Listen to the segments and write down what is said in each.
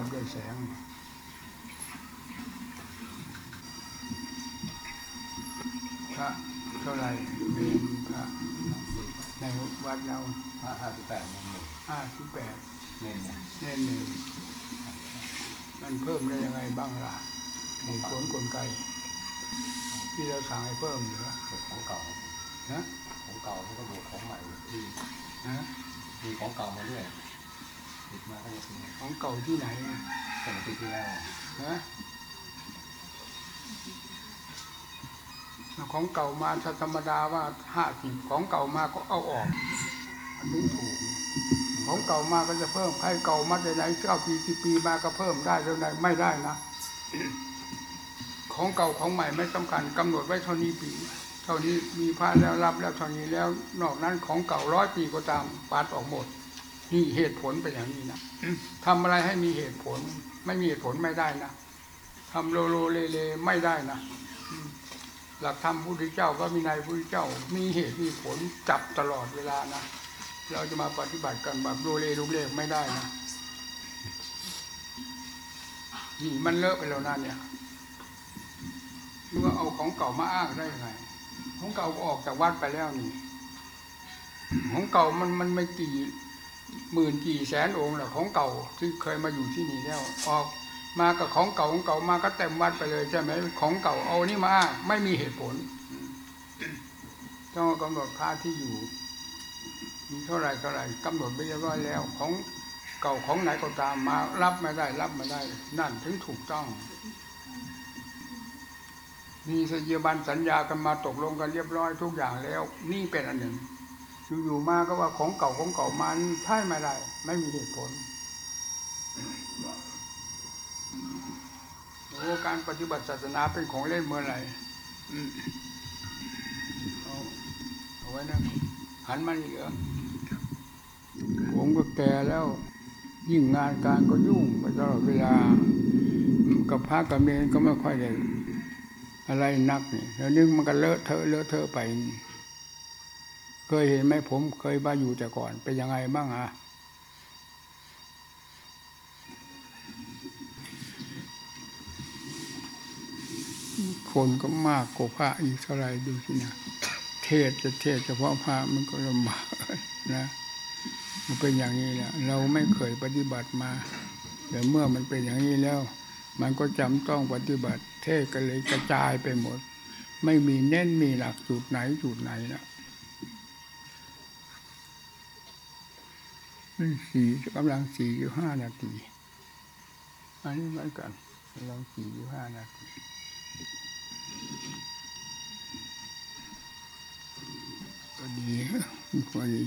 ไม่ได้สักได้แสงพระเท่าไหร่เรียนพระในวัดเราห้าห้าสิบแปดหนึ่งหนึ่งห้าสิบแปดหนึ่งเนี่ยเน่นหนึ่งมันเพิ่มได้ยังไงบ้างล่ะมีผลกลไกที่เราสั่งให้เพิ่มเหรือเกิดของเก่านะของเก่ามันก็บวกของใหม่ที่นะมีของเก่ามาด้วย ติดมาตั้งแต่ปีของเก่าที่ไหนตั้งแต่ปีที่แล้วนะของเก่ามาถ้าธรรมดาว่าห้าสิบของเก่ามาก็เอาออกอันนี้ถูกของเก่ามาก็จะเพิ่มใครเก่ามาแต่ไหนเก้าปีกี่ปีมาก็เพิ่มได้เท่าไหร่ไม่ได้นะ ของเก่าของใหม่ไม่สำคัญกำหนดไว้เท่านี้ปี เท่านี้มีพระแล้วรับแล้วเท่านี้แล้ว นอกนั้นของเก่าร้อยปีก็ตามปัดออกหมด นี่เหตุผลเป็นอย่างนี้นะทำอะไรให้มีเหตุผล ไม่มีเหตุผลไม่ได้นะทำโลโลเลเลไม่ได้นะอืมหลักธรรมพุทธเจ้าพระวินัยพุทธเจ้า มีเหตุมีผลจับตลอดเวลานะเราจะมาปฏิบัติกันแบบโลเลลุกเลกไม่ได้นะนี่มันเลอะไปแล้วนะเนี่ยเมื่อเอาของเก่ามาอ้างได้ยังไงของเก่าก็ออกจากวัดไปแล้วนี่ ของเก่ามันมันไม่กี่ หมื่นกี่แสนองค์แหละของเก่าที่เคยมาอยู่ที่นี่แล้วออกมากับของเก่าของเก่ามาก็เต็มวัดไปเลยใช่ไหมของเก่าเอานี่มาไม่มีเหตุผลต้องกำหนดค่าที่อยู่มีเท่าไหรเท่าไหรกำหนดไปเรียบร้อยแล้วของเก่าของไหนก็ตามมารับไม่ได้รับไม่ได้ นั่นถึงถูกต้อง มีสัญญาบันสัญญากันมาตกลงกันเรียบร้อยทุกอย่างแล้ว นี่เป็นอันหนึ่ง อยู่ๆมาก็ว่าของเก่าของเก่ามันใช่ไม่ได้ไม่มีเหตุผลโอ้การปฏิบัติศาสนาเป็นของเล่นเมื่อไหร่เอาไว้นะหันมาอีกเหรอผมก็แก่แล้ว ยิ่งงานการก็ยุ่งไปตลอดเวลา กับพระกับเมรก็ไม่ค่อยได้อะไรนักนี่แล้วนึกมันก็เลอะเทอะเลอะเทอะไป เคยเห็นไหมผมเคยมาอยู่แต่ก่อนเป็นยังไงบ้างอะคนก็มากกว่าพระอีกเท่าไรดูสินะเทศจะเทศเฉพาะพระมันก็ลำบากนะมันเป็นอย่างนี้แหละเราไม่เคยปฏิบัติมา แต่เมื่อมันเป็นอย่างนี้แล้ว มันก็จำต้องปฏิบัติ เทศก็เลยกระจายไปหมด ไม่มีเน้นมีหลักจุดไหนจุดไหนนะ นี่สี่กำลังสี่อยู่ห้านาที อันนี้เหมือนกันกำลังสี่อยู่ห้านาทีก็ดีพอดี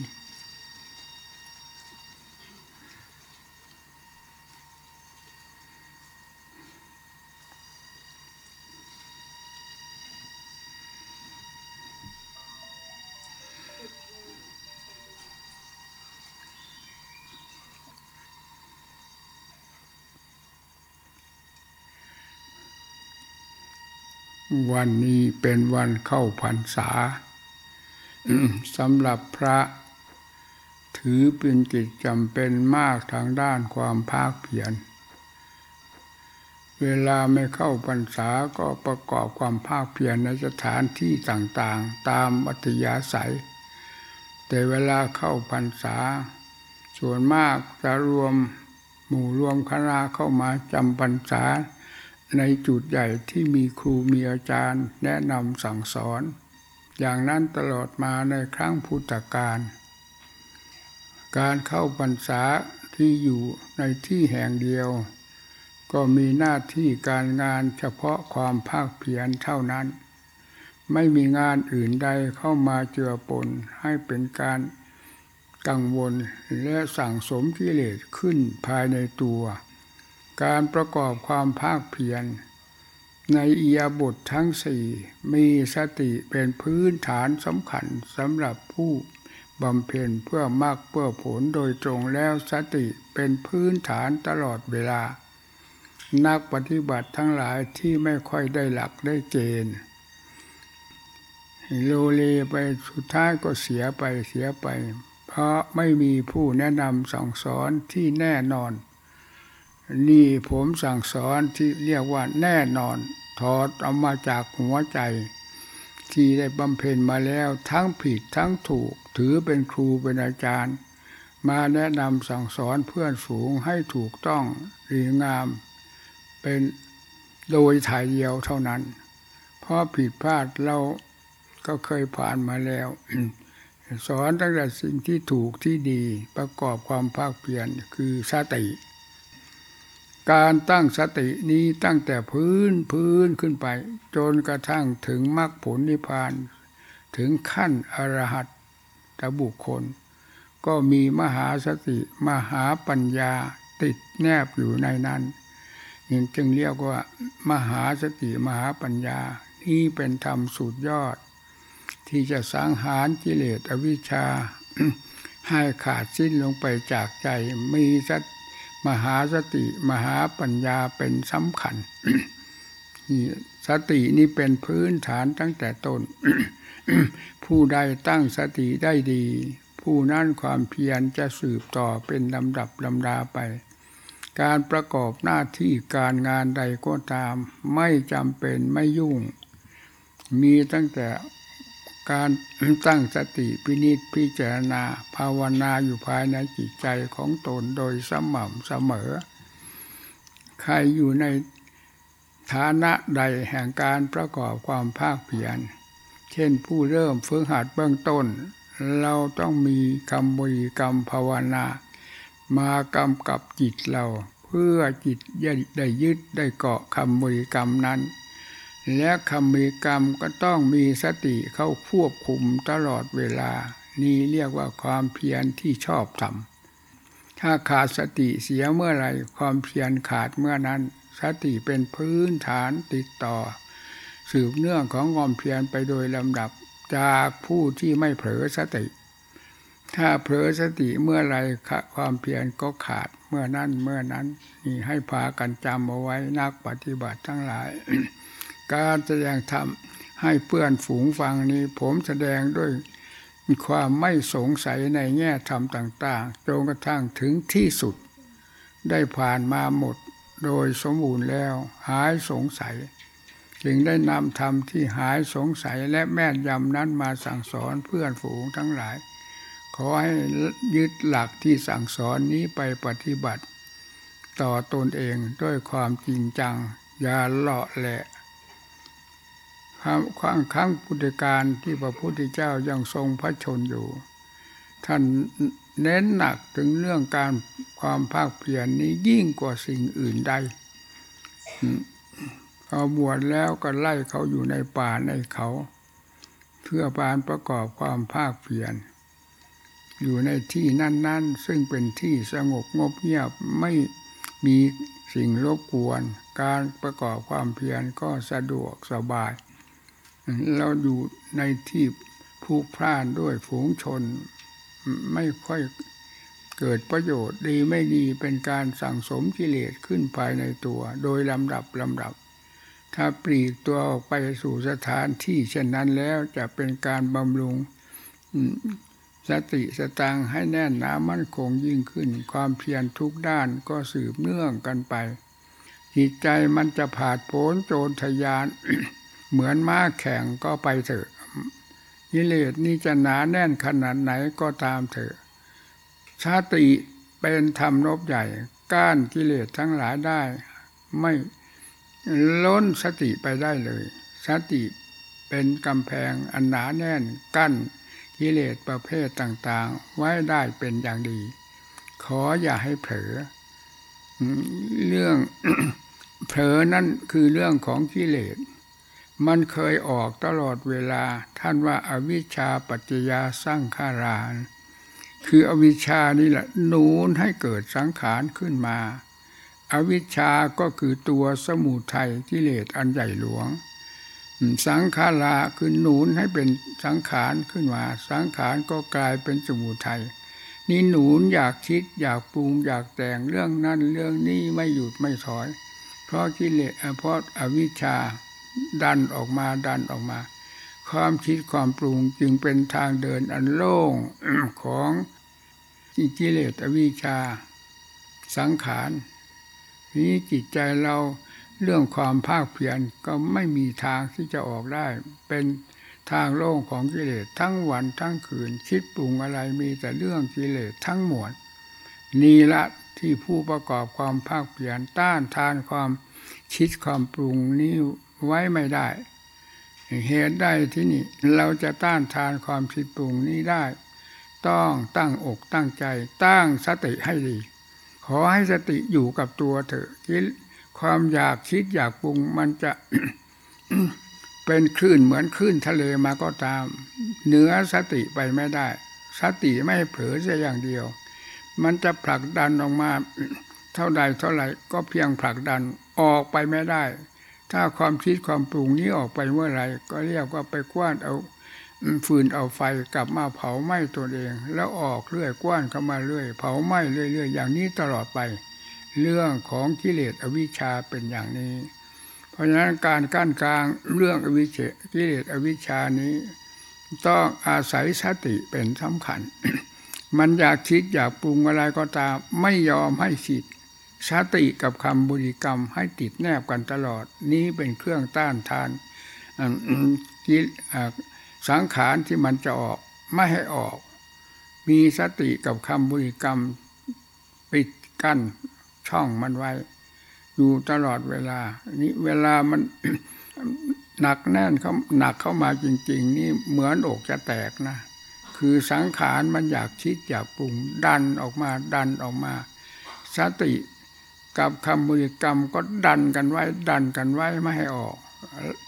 วันนี้เป็นวันเข้าพรรษาสำหรับพระ ถือเป็นกิจจำเป็นมากทางด้านความภาคเพียรเวลาไม่เข้าพรรษาก็ประกอบความภาคเพียรในสถานที่ต่างๆ ตามอัธยาศัย แต่เวลาเข้าพรรษา ส่วนมากจะรวมหมู่รวมคณะเข้ามาจำพรรษา ในจุดใหญ่ที่มีครูมีอาจารย์แนะนำสั่งสอน อย่างนั้นตลอดมาในครั้งพุทธกาลการเข้าพรรษาที่อยู่ในที่แห่งเดียว ก็มีหน้าที่การงานเฉพาะความภาคเพียรเท่านั้น ไม่มีงานอื่นใดเข้ามาเจือปนให้เป็นการกังวลและสั่งสมกิเลสขึ้นภายในตัว การประกอบความภาคเพียรในอียาบททั้งสี่มีสติเป็นพื้นฐานสำคัญสำหรับผู้บำเพ็ญเพื่อมากเพื่อผลโดยตรงแล้วสติเป็นพื้นฐานตลอดเวลา นักปฏิบัติทั้งหลายที่ไม่ค่อยได้หลักได้เกณฑ์โลเลไปสุดท้ายก็เสียไปเสียไปไปเพราะไม่มีผู้แนะนำสั่งสอนที่แน่นอน นี่ผมสั่งสอนที่เรียกว่าแน่นอนถอดเอามาจากหัวใจ ที่ได้บำเพ็ญมาแล้วทั้งผิดทั้งถูก ถือเป็นครูเป็นอาจารย์ มาแนะนำสั่งสอนเพื่อนฝูงให้ถูกต้องดีงาม เป็นโดยถ่ายเดียวเท่านั้น เพราะผิดพลาดเราก็เคยผ่านมาแล้ว สอนตั้งแต่สิ่งที่ถูกที่ดีประกอบความภาคเพียรคือสติ การตั้งสตินี้ตั้งแต่พื้นพื้นขึ้นไป จนกระทั่งถึงมรรคผลนิพพาน ถึงขั้นอรหัตตบุคคล ก็มีมหาสติมหาปัญญาติดแนบอยู่ในนั้นจึงเรียกว่า มหาสติมหาปัญญา นี่เป็นธรรมสุดยอด ที่จะสังหารกิเลสอวิชชา ให้ขาดสิ้นลงไปจากใจมีสติ มหาสติมหาปัญญาเป็นสำคัญสตินี่เป็นพื้นฐานตั้งแต่ต้น ผู้ใดตั้งสติได้ดี ผู้นั้นความเพียรจะสืบต่อเป็นลำดับลำดาไป การประกอบหน้าที่การงานใดก็ตาม ไม่จำเป็นไม่ยุ่ง มีตั้งแต่ การตั้งสติพินิจพิจารณา ภาวนาอยู่ภายในจิตใจของตนโดยสม่ำเสมอ ใครอยู่ในฐานะใดแห่งการประกอบความภาคเพียร เช่นผู้เริ่มฝึกหัดเบื้องต้น เราต้องมีคำบริกรรมภาวนา มากำกับจิตเรา เพื่อจิตได้ยึดได้เกาะคำบริกรรมนั้น และคำบริกรรมก็ต้องมีสติเข้าควบคุมตลอดเวลา นี่เรียกว่าความเพียรที่ชอบทำถ้าขาดสติเสียเมื่อไหรความเพียรขาดเมื่อนั้น สติเป็นพื้นฐานติดต่อ สืบเนื่องของความเพียรไปโดยลำดับจากผู้ที่ไม่เผลอสติ ถ้าเผลอสติเมื่อไรความเพียรก็ขาดเมื่อนั้นเมื่อนั้น นี่ให้พากันจำเอาไว้นักปฏิบัติทั้งหลาย การแสดงธรรมให้เพื่อนฝูงฟังนี้ ผมแสดงด้วยความไม่สงสัยในแง่ธรรมต่างๆจนกระทั่งถึงที่สุด ได้ผ่านมาหมดโดยสมบูรณ์แล้ว หายสงสัย จึงได้นำธรรมที่หายสงสัยและแม่นยำนั้นมาสั่งสอนเพื่อนฝูงทั้งหลาย ขอให้ยึดหลักที่สั่งสอนนี้ไปปฏิบัติ ต่อตนเองด้วยความจริงจัง อย่าเลาะแหละ ความครั้งครั้งพุทธการที่พระพุทธเจ้ายังทรงพระชนอยู่ ท่านเน้นหนักถึงเรื่องการความภาคเพียรนนี้ยิ่งกว่าสิ่งอื่นใดพอบวชแล้วก็ไล่เขาอยู่ในป่าในเขา เพื่อปานประกอบความภาคเพียรอยู่ในที่นั่น ๆ ซึ่งเป็นที่สงบงบเงียบไม่มีสิ่งรบกวน การประกอบความเพียรก็สะดวกสบาย เราอยู่ในที่ผูกพลานด้วยฝูงชน ไม่ค่อยเกิดประโยชน์ดีไม่ดีเป็นการสั่งสมกิเลสขึ้นภายในตัว โดยลำดับลำดับ ถ้าปลีกตัวออกไปสู่สถานที่เช่นนั้นแล้วจะเป็นการบำรุงสติสตังให้แน่นหนามั่นคงยิ่งขึ้น ความเพียรทุกด้านก็สืบเนื่องกันไป จิตใจมันจะผาดโผนโจรทยาน เหมือนม้าแข่งก็ไปเถอะกิเลสนี่จะหนาแน่นขนาดไหนก็ตามเถอะชาติเป็นธรรมนบใหญ่ ก้านกิเลสทั้งหลายได้ ไม่ล้นสติไปได้เลย สติเป็นกำแพงอันหนาแน่นกั้นกิเลสประเภทต่าง ๆ ไว้ได้เป็นอย่างดี ขออย่าให้เผลอเรื่องเผลอนั่นคือเรื่องของกิเลส มันเคยออกตลอดเวลาท่านว่าอาวิชชาปัจจยาสร้างขารานคืออวิชชานี่แหละนูนให้เกิดสังขารขึ้นมาอวิชชาก็คือตัวสมุทัยกิเลสอันใหญ่หลวง สังขาราคือหนุนให้เป็นสังขารขึ้นมา สังขารก็กลายเป็นสมุทัยนี่หนุนอยากคิดอยากปรุงอยากแต่งเรื่องนั้นเรื่องนี้ไม่หยุดไม่ถอย เพราะกิเลสเพราะอวิชชา ดันออกมาดันออกมา ความคิดความปรุงจึงเป็นทางเดินอันโล่งของกิเลสอวิชชา สังขารนี้จิตใจเราเรื่องความภาคเพียรก็ไม่มีทางที่จะออกได้ เป็นทางโล่งของกิเลสทั้งวันทั้งคืน คิดปรุงอะไรมีแต่เรื่องกิเลสทั้งหมดนี่ละที่ผู้ประกอบความภาคเพียรต้านทานความคิดความปรุงนี้ ไว้ไม่ได้ เหตุใดที่นี่เราจะต้านทานความคิดปรุงนี้ได้ ต้องตั้งอกตั้งใจ ตั้งสติให้ดี ขอให้สติอยู่กับตัวเถอะคิดความอยากคิดอยากปรุงมันจะเป็นคลื่นเหมือนคลื่นทะเลมาก็ตาม เหนือสติไปไม่ได้ สติไม่เผลอเสียอย่างเดียว มันจะผลักดันออกมา เท่าใดเท่าไหร่ก็เพียงผลักดันออกไปไม่ได้ ถ้าความคิดความปรุงนี้ออกไปเมื่อไรก็เรียกว่าไปกว้านเอาฟืนเอาไฟกลับมาเผาไหม้ตัวเอง แล้วออกเรื่อยกว้านเข้ามาเรื่อย เผาไหม้เรื่อยๆอย่างนี้ตลอดไป เรื่องของกิเลสอวิชชาเป็นอย่างนี้ เพราะฉะนั้นการกั้นกลางเรื่องอวิเชกิเลสอวิชชานี้ ต้องอาศัยสติเป็นสำคัญ มันอยากคิดอยากปรุงอะไรก็ตามไม่ยอมให้สิทธิ์ สติกับคำบุริกรรมให้ติดแนบกันตลอด นี้เป็นเครื่องต้านทานสังขารที่มันจะออกไม่ให้ออก มีสติกับคำบุริกรรมปิดกั้นช่องมันไว้ อยู่ตลอดเวลา นี่เวลามันหนักแน่นเขาหนักเข้ามาจริง ๆ นี่เหมือนอกจะแตกนะ คือสังขารมันอยากคิดอยากปรุงดันออกมาดันออกมา สติ กับคำบริกรรมก็ดันกันไว้ ดันกันไว้ไม่ให้ออก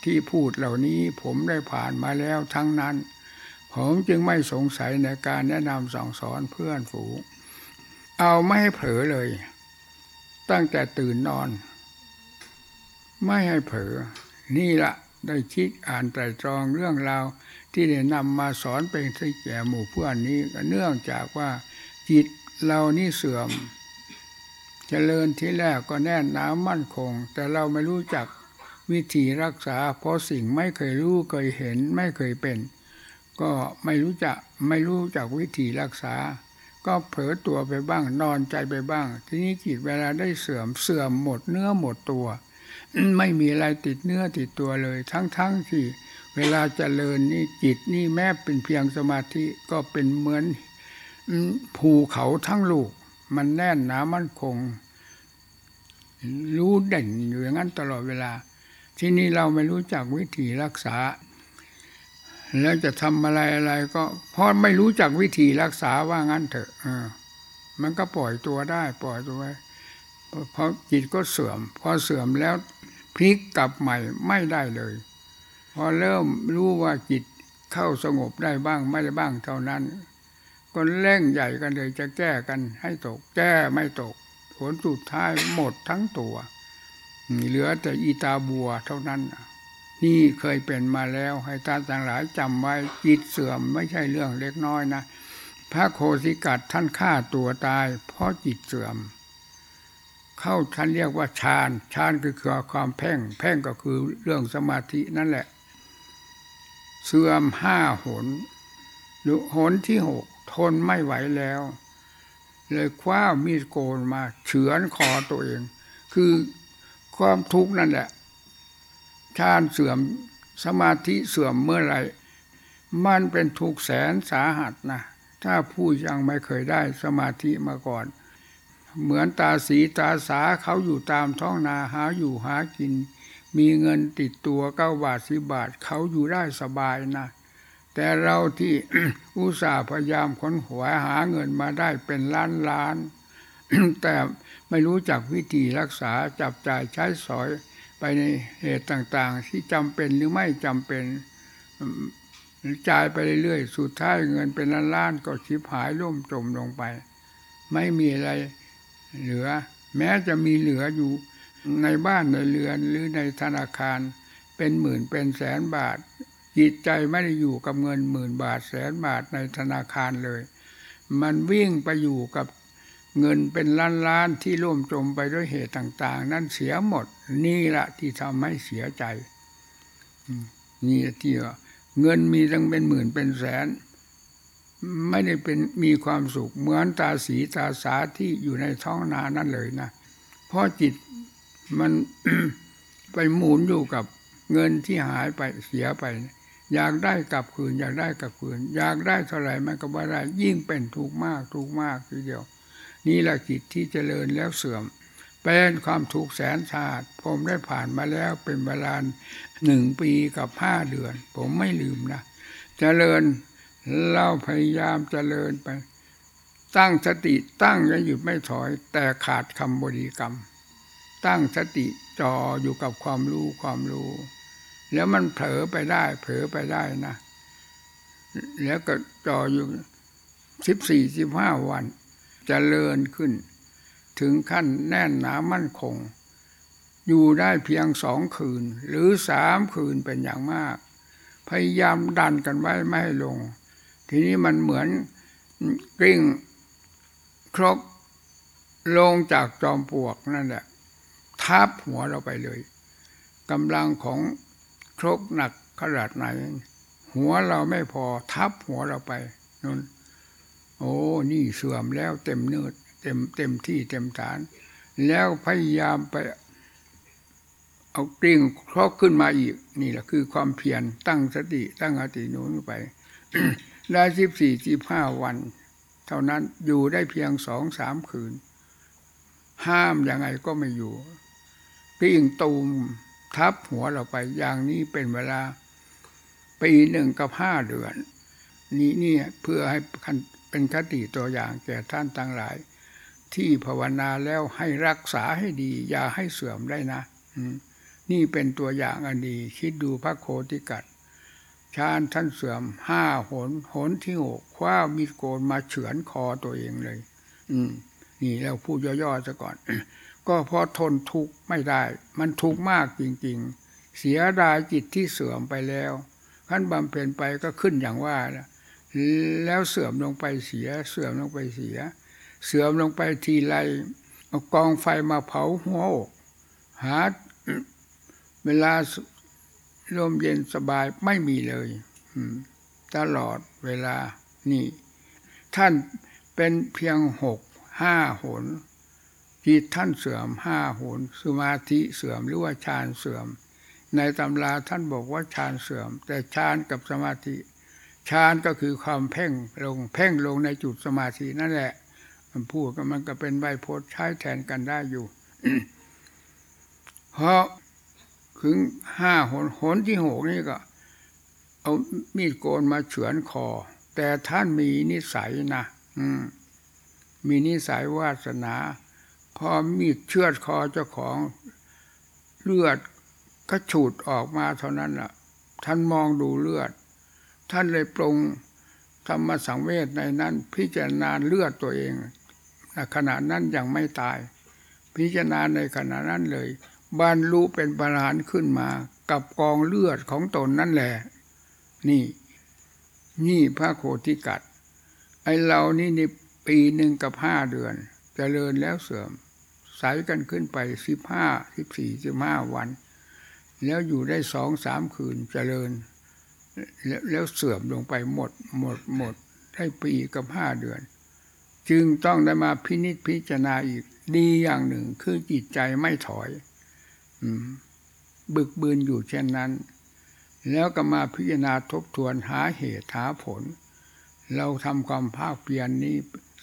ที่พูดเหล่านี้ผมได้ผ่านมาแล้วทั้งนั้น ผมจึงไม่สงสัยในการแนะนำสั่งสอนเพื่อนฝูงเอาไม่ให้เผลอเลย ตั้งแต่ตื่นนอน ไม่ให้เผลอนี่ละได้คิดอ่านไตรตรองเรื่องราวที่ได้นำมาสอนเป็นที่แก่หมู่เพื่อนนี้เนื่องจากว่าจิตเรานี่เสื่อม เจริญที่แรกก็แน่นหนามั่นคง แต่เราไม่รู้จักวิธีรักษา เพราะสิ่งไม่เคยรู้เคยเห็นไม่เคยเป็น ก็ไม่รู้จักไม่รู้จักวิธีรักษา ก็เผลอตัวไปบ้างนอนใจไปบ้าง ทีนี้จิตเวลาได้เสื่อมเสื่อมหมดเนื้อหมดตัว ไม่มีอะไรติดเนื้อติดตัวเลย ทั้งๆที่ เวลาเจริญนี่จิตนี่แม้เป็นเพียงสมาธิก็เป็นเหมือนภูเขาทั้งลูก มันแน่นหนามั่นคง รู้เด่นอยู่อย่างนั้นตลอดเวลา ที่นี่เราไม่รู้จักวิธีรักษา แล้วจะทำอะไรอะไรก็เพราะไม่รู้จักวิธีรักษาว่างั้นเถอะมันก็ปล่อยตัวได้ ปล่อยตัวไว้เพราะจิตก็เสื่อม พอเสื่อมแล้วพลิกกลับใหม่ไม่ได้เลย พอเริ่มรู้ว่าจิตเข้าสงบได้บ้างไม่ได้บ้างเท่านั้น ก็เร่งใหญ่กันเลยจะแก้กันให้ตก แก้ไม่ตก ผลสุดท้ายหมดทั้งตัว เหลือแต่อีตาบัวเท่านั้น นี่เคยเป็นมาแล้วให้ท่านทั้งหลายจำไว้จิตเสื่อมไม่ใช่เรื่องเล็กน้อยนะ พระโคสิกัดท่านฆ่าตัวตาย เพราะจิตเสื่อม เข้าท่านเรียกว่าฌานฌานคือคือความเพ่งเพ่งก็คือเรื่องสมาธินั่นแหละ เสื่อมห้าหนหรือหนที่หก ทนไม่ไหวแล้ว เลยคว้ามีดโกนมาเฉือนคอตัวเอง คือความทุกข์นั่นแหละฌานเสื่อมสมาธิเสื่อมเมื่อไหร่ มันเป็นทุกข์แสนสาหัสนะถ้าผู้ยังไม่เคยได้สมาธิมาก่อน เหมือนตาสีตาสาเขาอยู่ตามท้องนาหาอยู่หากิน มีเงินติดตัวเก้าบาทสิบาทเขาอยู่ได้สบายนะ แต่เราที่อุตส่าห์พยายามค้นหวหาเงินมาได้เป็นล้านล้าน แต่ไม่รู้จักวิธีรักษาจับจ่ายใช้สอยไปในเหตุต่างๆ ที่จำเป็นหรือไม่จำเป็นจ่ายไปเรื่อยๆ สุดท้ายเงินเป็นล้านๆก็ชิบหายล่มจมลงไป ไม่มีอะไรเหลือ แม้จะมีเหลืออยู่ในบ้านในเรือนหรือในธนาคารเป็นหมื่นเป็นแสนบาท จิตใจไม่ได้อยู่กับเงินหมื่นบาทแสนบาทในธนาคารเลย มันวิ่งไปอยู่กับเงินเป็นล้านล้านๆที่ร่วมจมไปด้วยเหตุต่าง ๆ นั่นเสียหมด นี่แหละที่ทำให้เสียใจนี่ที่ว่าเงินมีตั้งเป็นหมื่นเป็นแสน ไม่ได้เป็นมีความสุขเหมือนตาสีตาสาที่อยู่ในท้องนานั่นเลยนะเพราะจิตมันไปหมุนอยู่กับเงินที่หายไปเสียไป อยากได้กลับคืน อยากได้กลับคืน อยากได้เท่าไหร่มันก็บ่ได้ยิ่งเป็นทุกข์มากทุกข์มากทีเดียว นี่แหละจิตที่เจริญแล้วเสื่อม เป็นความทุกข์แสนชาติผมได้ผ่านมาแล้วเป็นเวลาหนึ่งปีกับห้าเดือน ผมไม่ลืมนะเจริญเราพยายามเจริญไป ตั้งสติตั้งอย่าหยุดไม่ถอย แต่ขาดคำบริกรรม ตั้งสติจ่ออยู่กับความรู้ความรู้ แล้วมันเผลอไปได้ เผลอไปได้นะ แล้วก็จ่ออยู่สิบสี่สิบห้าวันจเจริญขึ้น ถึงขั้นแน่นหนามั่นคง อยู่ได้เพียงสองคืน หรือสามคืนเป็นอย่างมาก พยายามดันกันไว้ไม่ให้ลง ทีนี้มันเหมือนกลิ้งครกลงจากจอมปลวกนั่นแหละทับหัวเราไปเลยกำลังของ รกหนักขนาดไหน หัวเราไม่พอทับหัวเราไปนั่นโอ้นี่เสื่อมแล้วเต็มเนื้อเต็มเต็มที่เต็มฐาน แล้วพยายามไป เอากลิ้งครกขึ้นมาอีก นี่แหละคือความเพียรตั้งสติ ตั้งอติหนุนไปได้สิบสี่สิบห้าวัน เท่านั้นอยู่ได้เพียงสองสามคืน ห้ามยังไงก็ไม่อยู่กลิ้งตูม ทับหัวเราไปอย่างนี้เป็นเวลาปีหนึ่งกับห้าเดือน นี่นี่ยเพื่อให้เป็นคติตัวอย่างแก่ท่านทั้งหลาย ที่ภาวนาแล้วให้รักษาให้ดี อย่าให้เสื่อมได้นะนี่เป็นตัวอย่างอันดี คิดดูพระโคติกัดชาญท่านเสื่อมห้าหนหนที่หกคว้ามีดโกนมาเฉือนคอตัวเองเลย อืม นี่แล้วพูดย่อๆซะก่อน ก็เพราะทนทุกข์ไม่ได้ มันทุกข์มากจริง ๆ เสียดายจิตที่เสื่อมไปแล้วขั้นบำเพ็ญไปก็ขึ้นอย่างว่าแล้วแล้วเสื่อมลงไปเสีย เสื่อมลงไปเสีย เสื่อมลงไปทีไรเอากองไฟมาเผาหัวอกหาเวลาลมเย็นสบายไม่มีเลยตลอดเวลานี่ ท่านเป็นเพียงหกห้าหน จิตท่านเสื่อมห้าหนสมาธิเสื่อมหรือว่าฌานเสื่อม ในตำราท่านบอกว่าฌานเสื่อม แต่ฌานกับสมาธิฌานก็คือความเพ่งลงเพ่งลงในจุดสมาธินั่นแหละ มันพูดก็มันก็เป็นใบโพธิ์ใช้แทนกันได้อยู่ เพราะถึงห้าหนหนที่หกนี่ก็ เอามีดโกนมาเฉือนคอ แต่ท่านมีนิสัยนะอืมมีนิสัยวาสนา อมีดเชือดคอเจ้าของเลือดก็ฉูดออกมาเท่านั้นล่ะ ท่านมองดูเลือด ท่านเลยปรงธรรมสังเวชในนั้น พิจารณาเลือดตัวเองขณะนั้นยังไม่ตาย พิจารณาในขณะนั้นเลยบรรลุเป็นประหารขึ้นมา กับกองเลือดของตนนั่นแหละ นี่ นี่พระโคติกัดไอเรานี่นี่ปีหนึ่งกับห้าเดือนจเจริญแล้วเสื่อม ใสกันขึ้นไปสิบห้าสิบสี่สิบห้าวัน แล้วอยู่ได้สองสามคืนจเจริญ แล้วเสื่อมลงไปหมดหมดหมดได้ปีกับห้าเดือน จึงต้องได้มาพินิจพิจารณาอีกดีอย่างหนึ่งคือจิตใจไม่ถอยบึกบืนอยู่เช่นนั้น แล้วก็มาพิจารณาทบทวนหาเหตุหาผล เราทำความภาคเพียรนนี้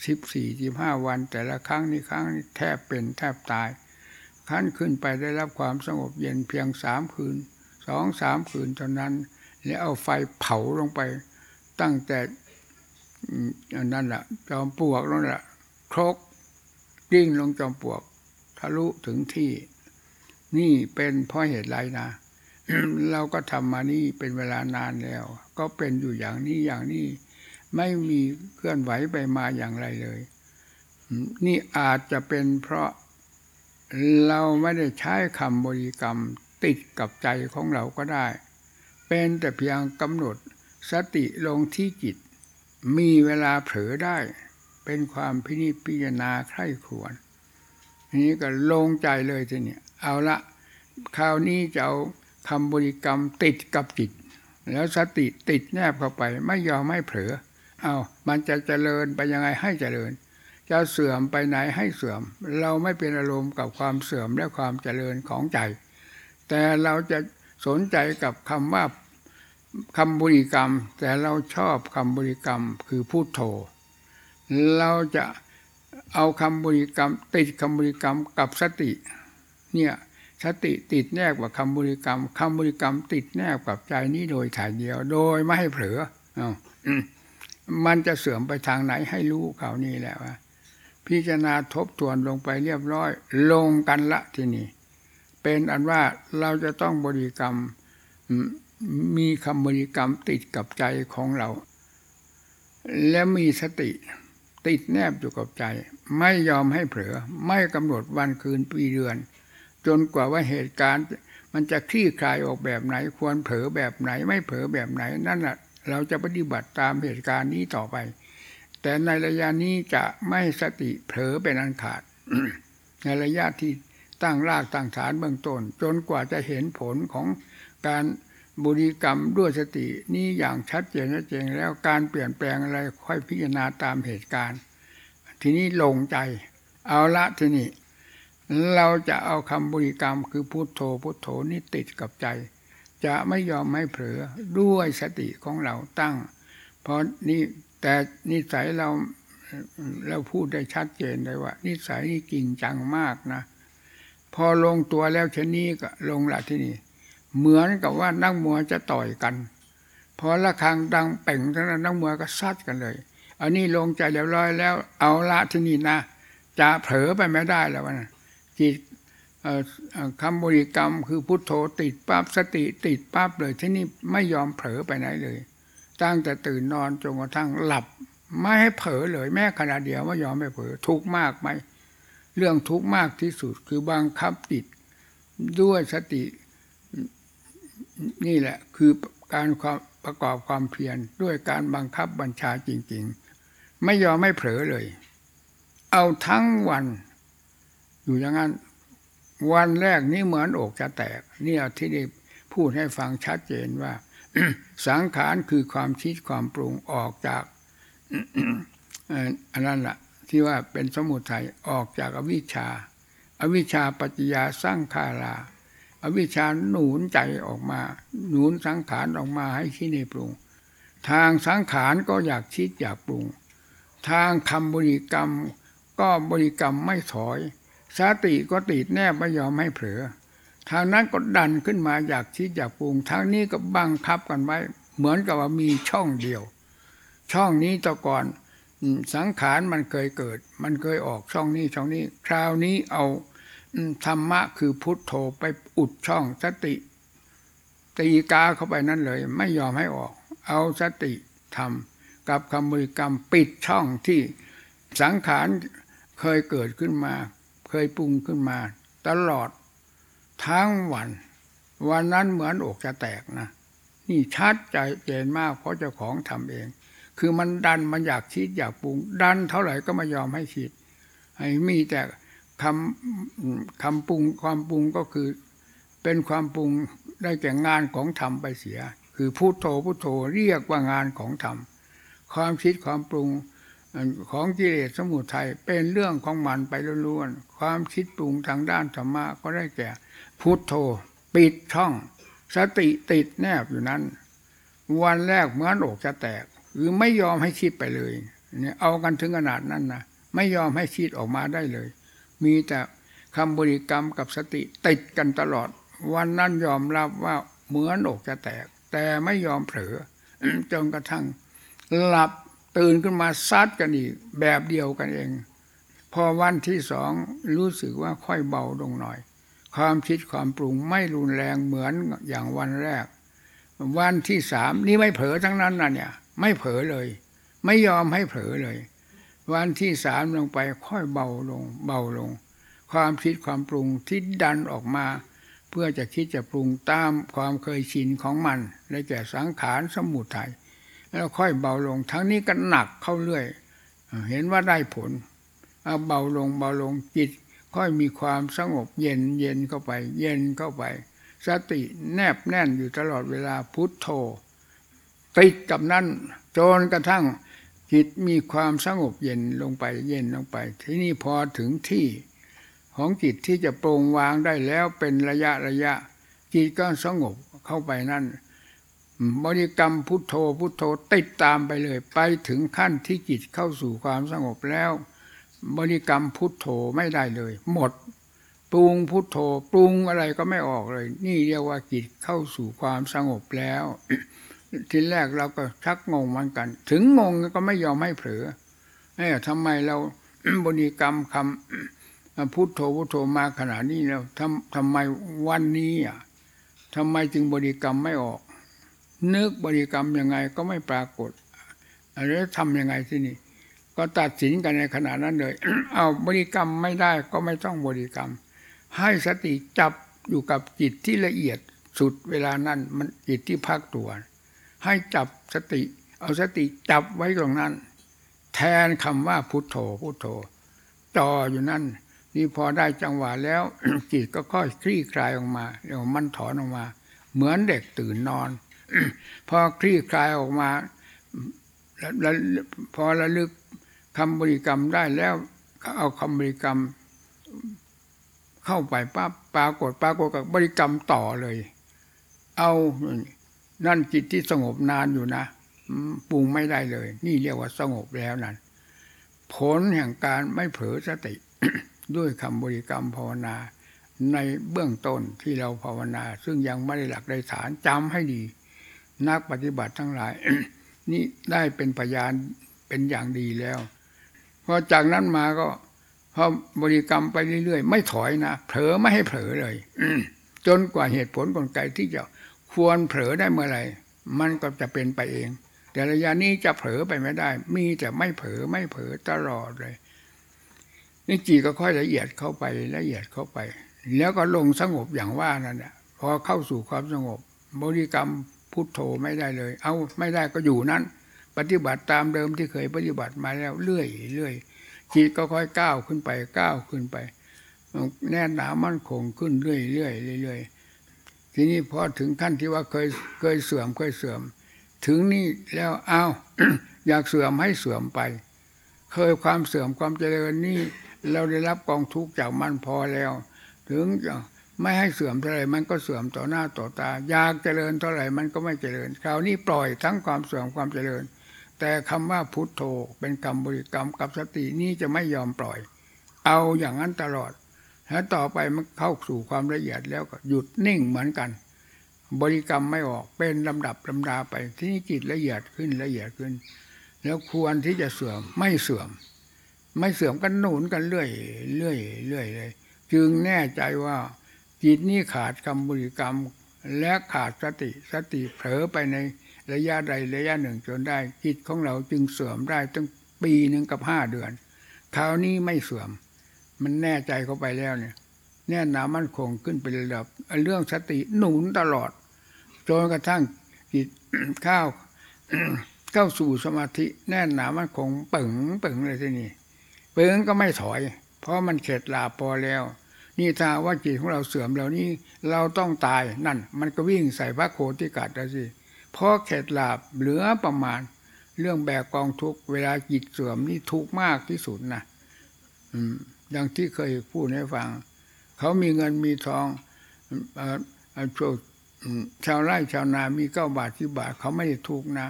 สิบสี่สิบห้าวัน แต่ละครั้งนี้ครั้งแทบเป็นแทบตายขั้นขึ้นไปได้รับความสงบเย็นเพียงสามคืนสองสามคืนเท่านั้น แล้วเอาไฟเผาลงไป ตั้งแต่นั่นแหละจอมปลวกนั่นแหละครกกิ้งลงจอมปลวก ทะลุถึงที่ นี่เป็นเพราะเหตุไรนะเราก็ทำมานี่เป็นเวลานานแล้ว ก็เป็นอยู่อย่างนี้อย่างนี้ ไม่มีเคลื่อนไหวไปมาอย่างไรเลย นี่อาจจะเป็นเพราะเราไม่ได้ใช้คำบริกรรมติดกับใจของเราก็ได้ เป็นแต่เพียงกำหนดสติลงที่จิต มีเวลาเผลอได้ เป็นความพินิจพิจารณาใคร่ครวญนี้ก็ลงใจเลยทีนี้เอาละคราวนี้จะเอาคำบริกรรมติดกับจิต แล้วสติติดแนบเข้าไปไม่ยอมไม่เผลอ เอามันจะเจริญไปยังไงให้เจริญ จะเสื่อมไปไหนให้เสื่อม เราไม่เป็นอารมณ์กับความเสื่อมและความเจริญของใจ แต่เราจะสนใจกับคำว่าคำบริกรรม แต่เราชอบคำบริกรรมคือพูดโธเราจะเอาคำบริกรรม ติดคำบริกรรมกับสติเนี่ยสติติดแนบกับคำบริกรรมคำบริกรรมติดแนบกับใจนี้โดยถ่ายเดียว โดยไม่ให้เผลออ มันจะเสื่อมไปทางไหนให้รู้เขาวนี่แหละว่า พิจารณาทบทวนลงไปเรียบร้อย ลงกันละทีนี้เป็นอันว่าเราจะต้องบริกรรมมมีคำบริกรรมติดกับใจของเรา และมีสติ ติดแนบอยู่กับใจ ไม่ยอมให้เผลอไม่กำหนดวันคืนปีเดือน จนกว่าว่าเหตุการณ์ มันจะคลี่คลายออกแบบไหน ควรเผลอแบบไหน ไม่เผลอแบบไหนนั่นแหละ เราจะปฏิบัติตามเหตุการณ์นี้ต่อไป แต่ในระยะนี้จะไม่สติเผลอเป็นอันขาด ในระยะที่ตั้งรากตั้งฐานเบื้องต้น จนกว่าจะเห็นผลของการบุริกรรมด้วยสตินี้อย่างชัดเจนชัดเจนแล้วการเปลี่ยนแปลงอะไรค่อยพิจารณาตามเหตุการณ์ ทีนี้ลงใจ เอาละทีนี้เราจะเอาคำบุริกรรมคือพุโทโธพุโทโธนี่ติดกับใจ จะไม่ยอมไม่เผลอด้วยสติของเราตั้ง เพราะนี่แต่นิสัยเราเราพูดได้ชัดเจนเลยว่า นิสัยนี่จริงจังมากนะ พอลงตัวแล้วชนี้ก็ลงละที่นี่ เหมือนกับว่านักมวยจะต่อยกัน พอระฆังดังเป่งทั้งนั้นนักมวยก็ซัดกันเลย อันนี้ลงใจเรียบร้อยแล้ว เอาละที่นี่นะจะเผลอไปไม่ได้แล้วนะจิต คำบริกรรมคือพุทโธติดปั๊บสติติดปั๊บเลยที่นี่ไม่ยอมเผลอไปไหนเลย ตั้งแต่ตื่นนอนจนกระทั่งหลับ ไม่ให้เผลอเลยแม้ขณะเดียวไม่ยอมไม่เผลอทุกมากไหมเรื่องทุกมากที่สุดคือบังคับจิตด้วยสตินี่แหละคือการความประกอบความเพียรด้วยการบังคับบัญชาจริง ๆ ไม่ยอมไม่เผลอเลย เอาทั้งวัน อยู่อย่างนั้น วันแรกนี่เหมือนอกจะแตก เนี่ยที่ได้พูดให้ฟังชัดเจนว่า สังขารคือความคิดความปรุงออกจากอันนั้นละ่ะ ที่ว่าเป็นสมุทัยออกจากอวิชชา อวิชชาปัจจยาสร้างคาราอวิชชาหนุนใจออกมา หนุนสังขารออกมาให้คิดให้ปรุง ทางสังขารก็อยากคิดอยากปรุง ทางคำบริกรรมก็บริกรรมไม่ถอย สติก็ติดแนบไม่ยอมให้เผลอทางนั้นก็ดันขึ้นมาอยากคิดอยากปรุงทางนี้ก็บังคับกันไว้ เหมือนกับว่ามีช่องเดียว ช่องนี้ต่ก่อนสังขารมันเคยเกิด มันเคยออกช่องนี้ช่องนี้ คราวนี้เอาธรรมะคือพุทโธไปอุดช่องสติตีกาเข้าไปนั่นเลย ไม่ยอมให้ออก เอาสติทำกับคำบริกรรมปิดช่องที่สังขารเคยเกิดขึ้นมา เคยปรุงขึ้นมา ตลอดทั้งวัน วันนั้นเหมือนอกจะแตกนะ นี่ชัดใจเจนมากเพราะเจ้าของทำเอง คือมันดันมันอยากคิดอยากปรุง ดันเท่าไหร่ก็ไม่ยอมให้คิดให้มีแต่คำคำปรุงความปรุงก็คือ เป็นความปรุงได้แก่งานของธรรมไปเสีย คือพุโทโธพุโทโธเรียกว่างานของธรรมความคิดความปรุง ของกิเลสสมุทัยเป็นเรื่องของมันไปล้วนๆความคิดปรุงทางด้านธรรมะก็ได้แก่ พุทโธ ปิดช่อง สติติดแนบอยู่นั้น วันแรกเหมือนอกจะแตกหรือไม่ยอมให้คิดไปเลยเนี่ยเอากันถึงขนาดนั้นนะไม่ยอมให้คิดออกมาได้เลย มีแต่คำบริกรรมกับสติติดกันตลอด วันนั้นยอมรับว่าเหมือนอกจะแตก แต่ไม่ยอมเผลอจนกระทั่งหลับ ตื่นขึ้นมาซัดกันอีกแบบเดียวกันเอง พอวันที่สองรู้สึกว่าค่อยเบาลงหน่อย ความคิดความปรุงไม่รุนแรงเหมือนอย่างวันแรก วันที่สามนี่ไม่เผลอทั้งนั้นนะเนี่ย ไม่เผลอเลย ไม่ยอมให้เผลอเลย วันที่สามลงไปค่อยเบาลง เบาลง ความคิดความปรุงที่ดันออกมา เพื่อจะคิดจะปรุงตามความเคยชินของมันและแก่สังขารสมุทัย แล้วค่อยเบาลง ทั้งนี้ก็หนักเข้าเรื่อย เห็นว่าได้ผลเอาเบาลงเบาลงจิต ค่อยมีความสงบเย็นเย็นเข้าไป เย็นเข้าไป สติแนบแน่นอยู่ตลอดเวลาพุทโธติดกับนั่นจนกระทั่งจิตมีความสงบเย็นลงไปเย็นลงไป ที่นี่พอถึงที่ของจิตที่จะโปร่งวางได้แล้วเป็นระยะระยะจิตก็สงบเข้าไปนั่น บริกรรมพุทโธพุทโธติดตามไปเลย ไปถึงขั้นที่จิตเข้าสู่ความสงบแล้ว บริกรรมพุทโธไม่ได้เลย หมด ปรุงพุทโธปรุงอะไรก็ไม่ออกเลย นี่เรียกว่าจิตเข้าสู่ความสงบแล้ว ทีแรกเราก็ชักงงเหมือนกัน ถึงงงก็ไม่ยอมให้เผลอเอ๊ะทำไมเราบริกรรมคำพุทโธพุทโธมาขนาดนี้แล้วทำทำไมวันนี้อะทำไมจึงบริกรรมไม่ออก นึกบริกรรมยังไงก็ไม่ปรากฏแล้วทำยังไงที่นี่ ก็ตัดสินกันในขณะนั้นเลย เอาบริกรรมไม่ได้ก็ไม่ต้องบริกรรม ให้สติจับอยู่กับจิตที่ละเอียดสุดเวลานั้นมันจิตที่พักตัว ให้จับสติ เอาสติจับไว้ตรงนั้น แทนคำว่าพุทโธพุทโธจ่ออยู่นั่นนี่พอได้จังหวะแล้วจิตก็ค่อยคลี่คลายออกมาเดี๋ยวมันถอนออกมา เหมือนเด็กตื่นนอน พอคลี่คลายออกมาแล้วพอระลึกคำบริกรรมได้แล้วเอาคำบริกรรมเข้าไปปั๊บปรากฏปรากฏกับบริกรรมต่อเลย เอานั่นจิตที่สงบนานอยู่นะปรุงไม่ได้เลย นี่เรียกว่าสงบแล้วนั่นผลแห่งการไม่เผลอสติ ด้วยคำบริกรรมภาวนา ในเบื้องต้นที่เราภาวนา ซึ่งยังไม่ได้หลักได้ฐานจำให้ดี นักปฏิบัติทั้งหลาย นี่ได้เป็นพยานเป็นอย่างดีแล้วพอจากนั้นมาก็พอบริกรรมไปเรื่อยๆ ไม่ถอยนะเผลอไม่ให้เผลอเลยจนกว่าเหตุผลกลไกที่จะควรเผลอได้เมื่อไหร่มันก็จะเป็นไปเอง แต่ระยะนี้จะเผลอไปไม่ได้ มีแต่ไม่เผลอไม่เผลอตลอดเลยนี่จีก็ค่อยละเอียดเข้าไปละเอียดเข้าไป แล้วก็ลงสงบอย่างว่านั่นแหละพอเข้าสู่ความสงบบริกรรม พุทโธไม่ได้เลย เอาไม่ได้ก็อยู่นั้น ปฏิบัติตามเดิมที่เคยปฏิบัติมาแล้วเรื่อยเรื่อยจิตก็ค่อยก้าวขึ้นไปก้าวขึ้นไป แน่นหนามั่นคงขึ้นเรื่อยเรื่อยเรื่อยทีนี้พอถึงขั้นที่ว่าเคยเคยเสื่อมเคยเสื่อม ถึงนี่แล้วเอาอยากเสื่อมให้เสื่อมไป เคยความเสื่อมความเจริญนี่เราได้รับกองทุกข์จากมันพอแล้ว ถึงจะ ไม่ให้เสื่อมเท่าไรมันก็เสื่อมต่อหน้าต่อตา อยากเจริญเท่าไรมันก็ไม่เจริญ คราวนี้ปล่อยทั้งความเสื่อมความเจริญ แต่คำว่าพุทโธเป็นคำบริกรรมกับสตินี้จะไม่ยอมปล่อย เอาอย่างนั้นตลอด แล้วต่อไปมันเข้าสู่ความละเอียดแล้วก็หยุดนิ่งเหมือนกัน บริกรรมไม่ออกเป็นลำดับลำดาไปที่นี้จิตละเอียดขึ้นละเอียดขึ้น แล้วควรที่จะเสื่อมไม่เสื่อม ไม่เสื่อมกันหนุนกันเรื่อยเรื่อยเรื่อยเลย จึงแน่ใจว่า จิตนี้ขาดคำบริกรรม และขาดสติสติเผลอไปในระยะใดระยะหนึ่งจนได้จิตของเราจึงเสื่อมได้ตั้งปีหนึ่งกับห้าเดือนคราวนี้ไม่เสื่อม มันแน่ใจเข้าไปแล้วเนี่ย แน่นหนามั่นคงขึ้นไประดับเรื่องสติหนุนตลอดจนกระทั่งจิตเข้าเข้าสู่สมาธิแน่นหนามั่นคงปึงปึงเลยที่นี่ปึงก็ไม่ถอย เพราะมันเข็ดลาพอแล้ว นี่ถ้าว่าจิตของเราเสื่อมเหล่านี้เราต้องตายนั่น มันก็วิ่งใส่พระโคติกัดแล้วสิเพราะเข็ดลาบเหลือประมาณ เรื่องแบกกองทุกเวลาจิตเสื่อมนี่ทุกมากที่สุดนะอืมอย่างที่เคยพูดให้ฟัง เขามีเงินมีทองเอ่อเอ่อพวกอืมชาวไร่ชาวนามีเก้าบาทที่บาท เขาไม่ได้ทุกนะ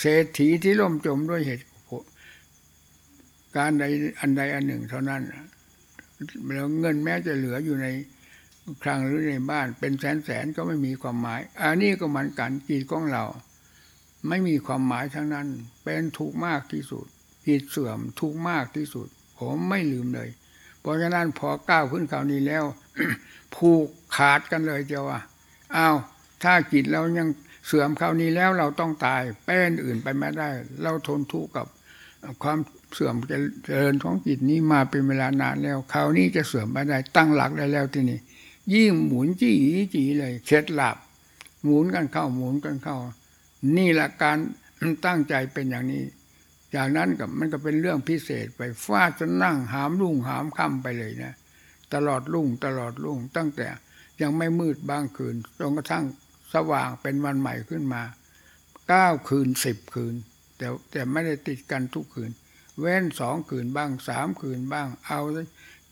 เศรษฐีที่ล่มจมด้วยเหตุการใดอันใดอันหนึ่งเท่านั้น แล้วเงินแม้จะเหลืออยู่ในคลังหรือในบ้านเป็นแสนแสนก็ไม่มีความหมาย อันนี้ก็เหมันกันจิตของเรา ไม่มีความหมายทั้งนั้น เป็นทุกมากที่สุดจิตเสื่อมทุกมากที่สุด ผมไม่ลืมเลย เพราะฉะนั้นพอก้าวขึ้นคราวนี้แล้ว ผูกขาดกันเลยเจ้าว่าอ้าวถ้าจิตเรายังเสื่อมคราวนี้แล้วเราต้องตายเป็นอื่นไปไม่ได้ เราทนทุกข์กับความ เสื่อมเจริญของจิตนี้มาเป็นเวลานานแล้วคราวนี้จะเสื่อมไม่ได้ตั้งหลักได้แล้วที่นี่ยิ่งหมุนจี้จีเลยเคล็ดลับหมุนกันเข้าหมุนกันเข้า นี่แหละการตั้งใจเป็นอย่างนี้ จากนั้นกับมันก็เป็นเรื่องพิเศษไปฟาดจนนั่งหามรุ่งหามค่ำไปเลยนะ ตลอดรุ่งตลอดรุ่งตั้งแต่ยังไม่มืดบางคืนจนกระทั่งสว่างเป็นวันใหม่ขึ้นมาเก้าคืนสิบคืน แต่แต่ไม่ได้ติดกันทุกคืน เว้นสองคืนบ้างสามคืนบ้าง เอา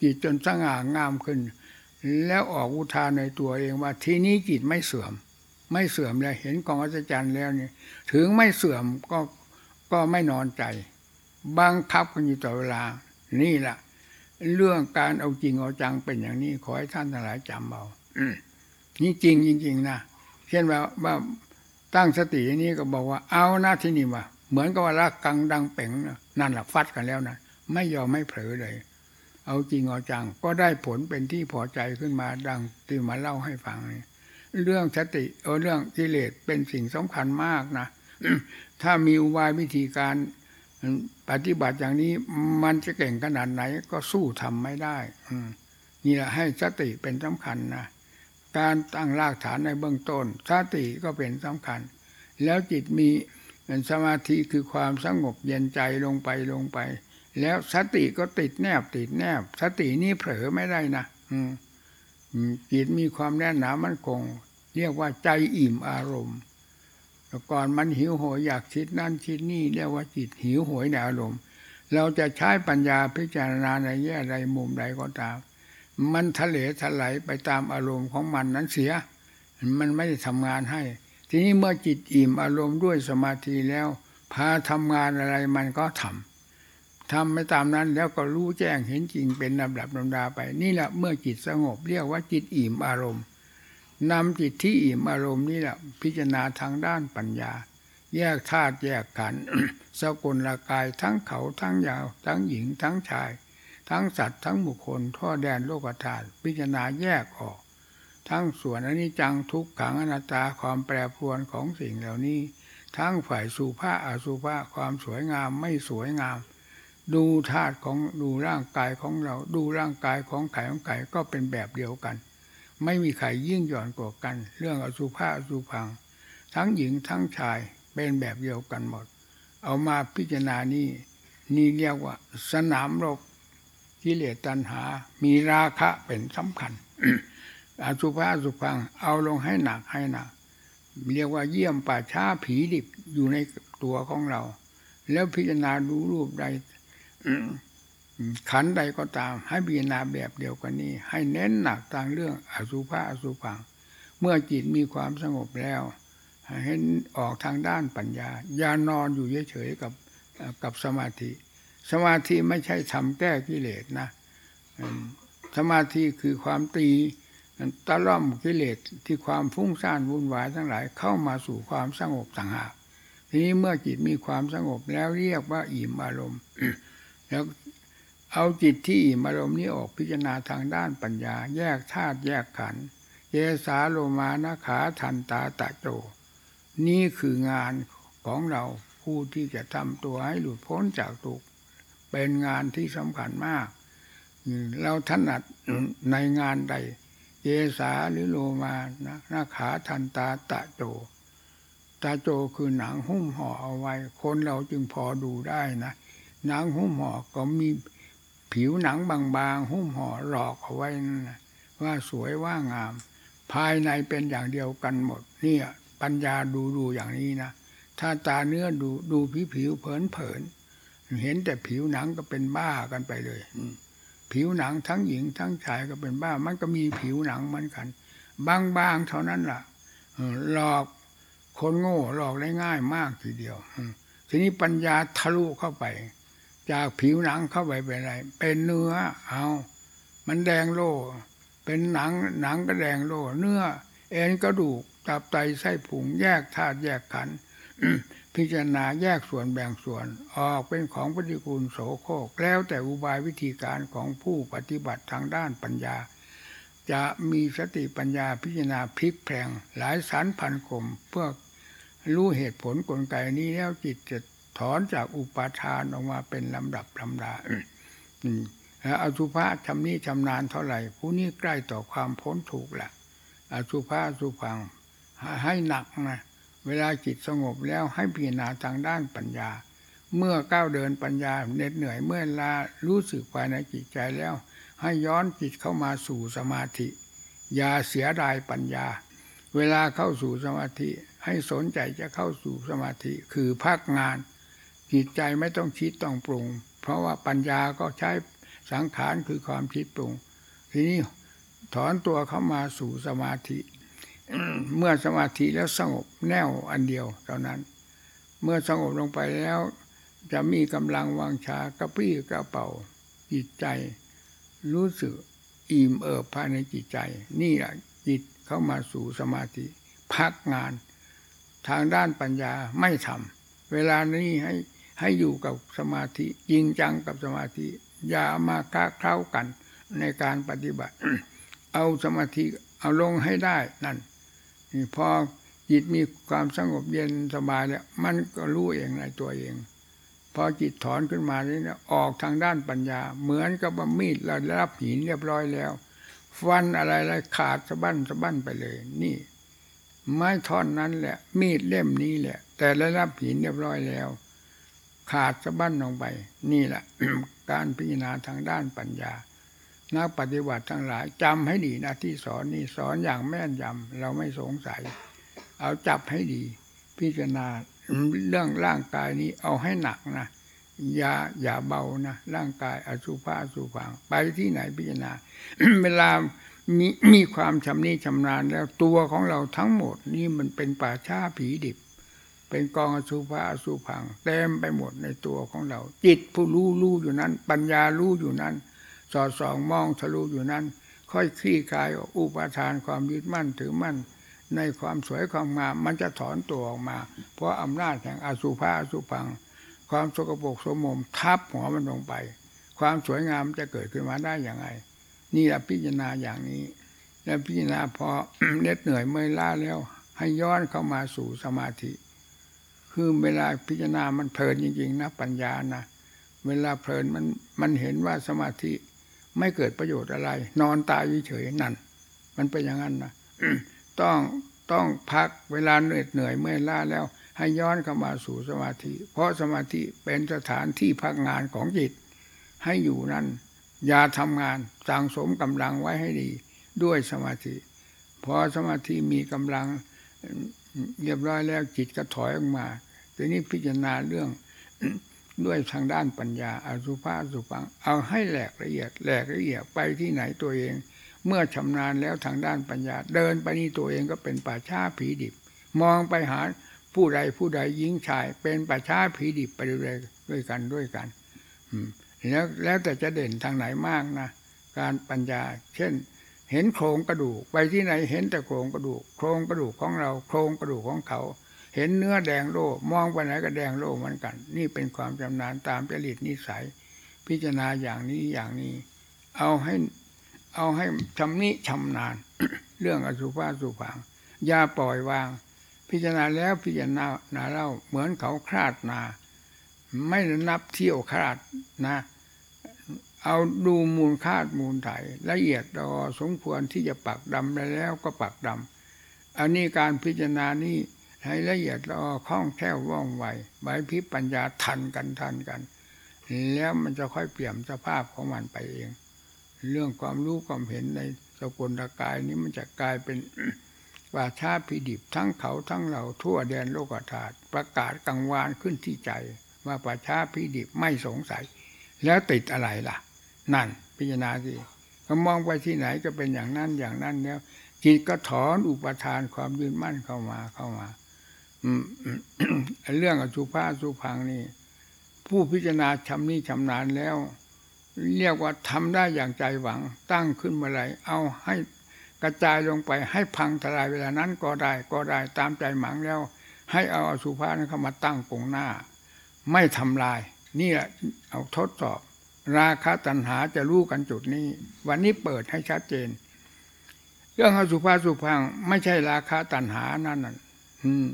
จิตจนสง่างามขึ้น แล้วออกอุทานในตัวเองว่าทีนี้จิตไม่เสื่อม ไม่เสื่อมเลยเห็นกองอัศจรรย์แล้วนี่ถึงไม่เสื่อมก็ก็ไม่นอนใจบังคับกันอยู่ตลอดเวลา นี่แหละเรื่องการเอาจริงเอาจังเป็นอย่างนี้ ขอให้ท่านทั้งหลายจำเอาอนี่จริงจริงๆนะเช่นว่าว่าตั้งสติอย่างนี้ก็บอกว่าเอาหน้าที่นี่ว่า เหมือนกับว่ารักกังดังเป่งนั่นแหละฟัดกันแล้วนะไม่ยอมไม่เผลอเลย เอาจริงเอาจังก็ได้ผลเป็นที่พอใจขึ้นมาดังที่มาเล่าให้ฟังนี่เรื่องสติเออเรื่องกิเลสเป็นสิ่งสำคัญมากนะถ้ามีอุบายวิธีการปฏิบัติอย่างนี้มันจะเก่งขนาดไหนก็สู้ทำไม่ได้อืนี่แหละให้สติเป็นสำคัญนะการตั้งรากฐานในเบื้องต้นสติก็เป็นสำคัญ แล้วจิตมี สมาธิคือความสงบเย็นใจลงไปลงไป แล้วสติก็ติดแนบติดแนบ สตินี่เผลอไม่ได้นะอืมจิตมีความแน่นหนามั่นคง เรียกว่าใจอิ่มอารมณ์แต่ก่อนมันหิวโหยอยากคิดนั่นคิดนี่เรียกว่าจิตหิวโหยในอารมณ์ เราจะใช้ปัญญาพิจารณาในแง่ใดมุมใดก็ตาม มันทะเลถลายไปตามอารมณ์ของมันนั้นเสีย มันไม่ได้ทำงานให้ ทีนี้เมื่อจิตอิ่มอารมณ์ด้วยสมาธิแล้ว พาทำงานอะไรมันก็ทำทำไม่ตามนั้นแล้วก็รู้แจ้งเห็นจริงเป็นลำดับลำดาไป นี่แหละเมื่อจิตสงบเรียกว่าจิตอิ่มอารมณ์นำจิตที่อิ่มอารมณ์นี่แหละพิจารณาทางด้านปัญญา แยกธาตุแยกขันธ์สกุลละกายทั้งเขาทั้งยาว ทั้งหญิงทั้งชาย ทั้งสัตว์ทั้งบุคคลทั่วแดนโลกธาตุพิจารณาแยกออก ทั้งส่วนอนิจจังทุกขังอนัตตาความแปรปรวนของสิ่งเหล่านี้ ทั้งฝ่ายสุภาอสุภาความสวยงามไม่สวยงาม ดูธาตุของดูร่างกายของเรา ดูร่างกายของไข่ของไข่ก็เป็นแบบเดียวกัน ไม่มีใครยิ่งหย่อนกว่ากัน เรื่องอสุภาอสุพัง ทั้งหญิงทั้งชายเป็นแบบเดียวกันหมด เอามาพิจารณานี่นี่เรียกว่า สนามรบกิเลสตัณหา มีราคะเป็นสำคัญ อสุภาสุพัง เอาลงให้หนักให้หนัก เรียกว่าเยี่ยมป่าช้าผีดิบอยู่ในตัวของเรา แล้วพิจารณาดูรูปใดขันใดก็ตาม ให้พิจารณาแบบเดียวกันนี้ ให้เน้นหนักทางเรื่องอสุภะอสุพัง เมื่อจิตมีความสงบแล้วให้ออกทางด้านปัญญา อย่านอนอยู่เฉยๆกับกับสมาธิ สมาธิไม่ใช่ทำแก้กิเลสนะ สมาธิคือความตี ตะล่อมกิเลสที่ความฟุ้งซ่านวุ่นวายทั้งหลายเข้ามาสู่ความสงบต่างหากทีนี้เมื่อจิตมีความสงบแล้วเรียกว่าอิ่มอารมณ์ แล้วเอาจิตที่อิ่มอารมณ์นี้ออกพิจารณาทางด้านปัญญา แยกธาตุแยกขันธ์เยสาโลมานะขาทันตาตะโจ นี่คืองานของเราผู้ที่จะทำตัวให้หลุดพ้นจากทุกข์เป็นงานที่สำคัญมาก เราถนัดในงานใด เยสาหรือโลมานะนาขาทันตาตะโจ ตาโจคือหนังหุ้มห่อเอาไว้ คนเราจึงพอดูได้นะ หนังหุ้มห่อก็มีผิวหนังบางๆ หุ้มห่อหลอกเอาไว้นั่นนะว่าสวยว่างาม ภายในเป็นอย่างเดียวกันหมดเนี่ยปัญญาดูดูอย่างนี้นะ ถ้าตาเนื้อดูดูผิวผิวเผินเผินเห็นแต่ผิวหนังก็เป็นบ้ากันไปเลย อืม ผิวหนังทั้งหญิงทั้งชายก็เป็นบ้า มันก็มีผิวหนังเหมือนกันบางๆเท่านั้นล่ะหลอกคนโง่หลอกได้ง่ายมากทีเดียวทีนี้ปัญญาทะลุเข้าไป จากผิวหนังเข้าไปเป็นอะไร เป็นเนื้อเอา มันแดงโลเป็นหนังหนังก็แดงโลเนื้อ เอ็นกระดูกตับไตไส้ผุงแยกธาตุแยกขันธ์ พิจารณาแยกส่วนแบ่งส่วนออกเป็นของปฏิกูลโสโครกแล้วแต่อุบายวิธีการของผู้ปฏิบัติทางด้านปัญญา จะมีสติปัญญาพิจารณาพลิกแพลงหลายสารพันกลมเพื่อรู้เหตุผลกลไกนี้แล้วจิตจะถอนจากอุปาทานออกมาเป็นลำดับลำดาอืมแล้วอสุภะชำนี้ชำนาญเท่าไหร่ ผู้นี้ใกล้ต่อความพ้นถูกแหละอสุภะสุพังให้หนักนะ เวลาจิตสงบแล้วให้พิจารณาทางด้านปัญญา เมื่อก้าวเดินปัญญาเหน็ดเหนื่อยเมื่อลารู้สึกภายในจิตใจแล้ว ให้ย้อนจิตเข้ามาสู่สมาธิ อย่าเสียดายปัญญา เวลาเข้าสู่สมาธิ ให้สนใจจะเข้าสู่สมาธิคือพักงาน จิตใจไม่ต้องคิดต้องปรุง เพราะว่าปัญญาก็ใช้สังขารคือความคิดปรุง ทีนี้ถอนตัวเข้ามาสู่สมาธิ เมื่อสมาธิแล้วสงบแน่วอันเดียวเท่านั้น เมื่อสงบลงไปแล้ว จะมีกำลังวังชากระปี้กระเป๋าจิตใจ รู้สึกอิ่มเอิบภายในจิตใจ นี่แหละจิตเข้ามาสู่สมาธิ พักงาน ทางด้านปัญญาไม่ทำเวลานี้ให้ให้อยู่กับสมาธิจริงจังกับสมาธิ อย่ามาค้าเข้ากันในการปฏิบัติ เอาสมาธิเอาลงให้ได้นั่น พอจิตมีความสงบเย็นสบายแล้ว มันก็รู้เองในตัวเองพอจิตถอนขึ้นมาเนี่ยออกทางด้านปัญญา เหมือนกับว่ามีดเราได้รับหินเรียบร้อยแล้ว ฟันอะไรอะไรขาดสะบั้นสะบั้นไปเลย นี่ ไม้ท่อนนั้นแหละ มีดเล่มนี้แหละ แต่ได้รับหินเรียบร้อยแล้ว ขาดสะบั้นลงไป นี่แหละการพิจารณาทางด้านปัญญา นักปฏิบัติทั้งหลายจำให้ดีนะที่สอนนี่สอนอย่างแม่นยำเราไม่สงสัย เอาจับให้ดี พิจารณาเรื่องร่างกายนี้เอาให้หนักนะอย่าอย่าเบานะร่างกายอสุภะอสุพังไปที่ไหนพิจารณา เวลามีมีความชำนิชำนาญแล้วตัวของเราทั้งหมดนี่มันเป็นป่าช้าผีดิบ เป็นกองอสุภะอสุพังเต็มไปหมดในตัวของเรา จิตผู้รู้รู้อยู่นั้น ปัญญารู้อยู่นั้น สอดส่องมองทะลุอยู่นั้น ค่อยคลี่คลายอุปทานความยึดมั่นถือมั่น ในความสวยความงามมันจะถอนตัวออกมา เพราะอำนาจแห่งอสุภะอสุพัง ความสกปรกสมมทับหัวมันลงไป ความสวยงามจะเกิดขึ้นมาได้อย่างไรนี่แหละพิจารณาอย่างนี้ แล้วพิจารณาพอเหน็ดเหนื่อยเมื่อยล้าแล้ว ให้ย้อนเข้ามาสู่สมาธิ คือเวลาพิจารณามันเพลินจริงๆนะปัญญานะเวลาเพลินมันมันเห็นว่าสมาธิ ไม่เกิดประโยชน์อะไร นอนตายเฉยนั่น มันเป็นอย่างนั้นนะต้องต้องพักเวลาเหนื่อยเหนื่อยเมื่อยล้าแล้ว ให้ย้อนเข้ามาสู่สมาธิ เพราะสมาธิเป็นสถานที่พักงานของจิต ให้อยู่นั้นอย่าทำงานสั่งสมกำลังไว้ให้ดี ด้วยสมาธิพอสมาธิมีกำลังเรียบร้อยแล้วจิตก็ถอยออกมาทีนี้พิจารณาเรื่อง ด้วยทางด้านปัญญาอาสุภะอสุปัง เอาให้แหลกละเอียดแหลกละเอียดไปที่ไหนตัวเอง เมื่อชำนาญแล้วทางด้านปัญญา เดินไปนี่ตัวเองก็เป็นป่าช้าผีดิบ มองไปหาผู้ใดผู้ใดหญิงชาย เป็นป่าช้าผีดิบไปเรื่อยด้วยกันด้วยกัน อืมแล้วแล้วแต่จะเด่นทางไหนมากนะการปัญญา เช่น เห็นโครงกระดูก ไปที่ไหนเห็นแต่โครงกระดูก โครงกระดูกของเรา โครงกระดูกของเขา เห็นเนื้อแดงโลมองไปไหนก็แดงโลเหมือนกัน นี่เป็นความชำนาญตามจริตนิสัย พิจารณาอย่างนี้อย่างนี้ เอาให้เอาให้ชำนิชำนาญเรื่องอสุภะสุพังอย่าปล่อยวาง พิจารณาแล้วพิจารณานาเล่าเหมือนเขาคลาดนา ไม่นับเที่ยวคลาดนะ เอาดูมูลคาดมูลไถละเอียดดอสมควรที่จะปักดำได้แล้วก็ปักดำอันนี้การพิจารณานี้ ให้ละเอียดดอคล่องแคล่วว่องไวไหวพิปัญญาทันกันทันกัน แล้วมันจะค่อยเปลี่ยนสภาพของมันไปเอง เรื่องความรู้ความเห็นในสกุลกายนี้มันจะกลายเป็นว่าชาพิดิบทั้งเขาทั้งเราทั่วแดนโลกธาตุประกาศกังวานขึ้นที่ใจ ว่าป่าชาพิดิบไม่สงสัย แล้วติดอะไรล่ะ นั่นพิจารณาสิก็มองไปที่ไหนก็เป็นอย่างนั้นอย่างนั้นแล้วจิตก็ถอนอุปทานความยืนมั่นเข้ามาเข้ามา เรื่องอสุภาสุพังนี่ ผู้พิจารณาชำนี้ชำนาญแล้ว เรียกว่าทำได้อย่างใจหวัง ตั้งขึ้นเมื่อไหรเอาให้กระจายลงไปให้พังทลายเวลานั้นก็ได้ก็ได้ตามใจหมังแล้ว ให้เอาอสุภานั้นเข้ามาตั้งปงหน้า ไม่ทำลาย นี่แหละเอาทดสอบ ราคะตัณหาจะรู้กันจุดนี้ วันนี้เปิดให้ชัดเจน เรื่องอสุภาสุพังไม่ใช่ราคะตัณหานั่นน่ะอืม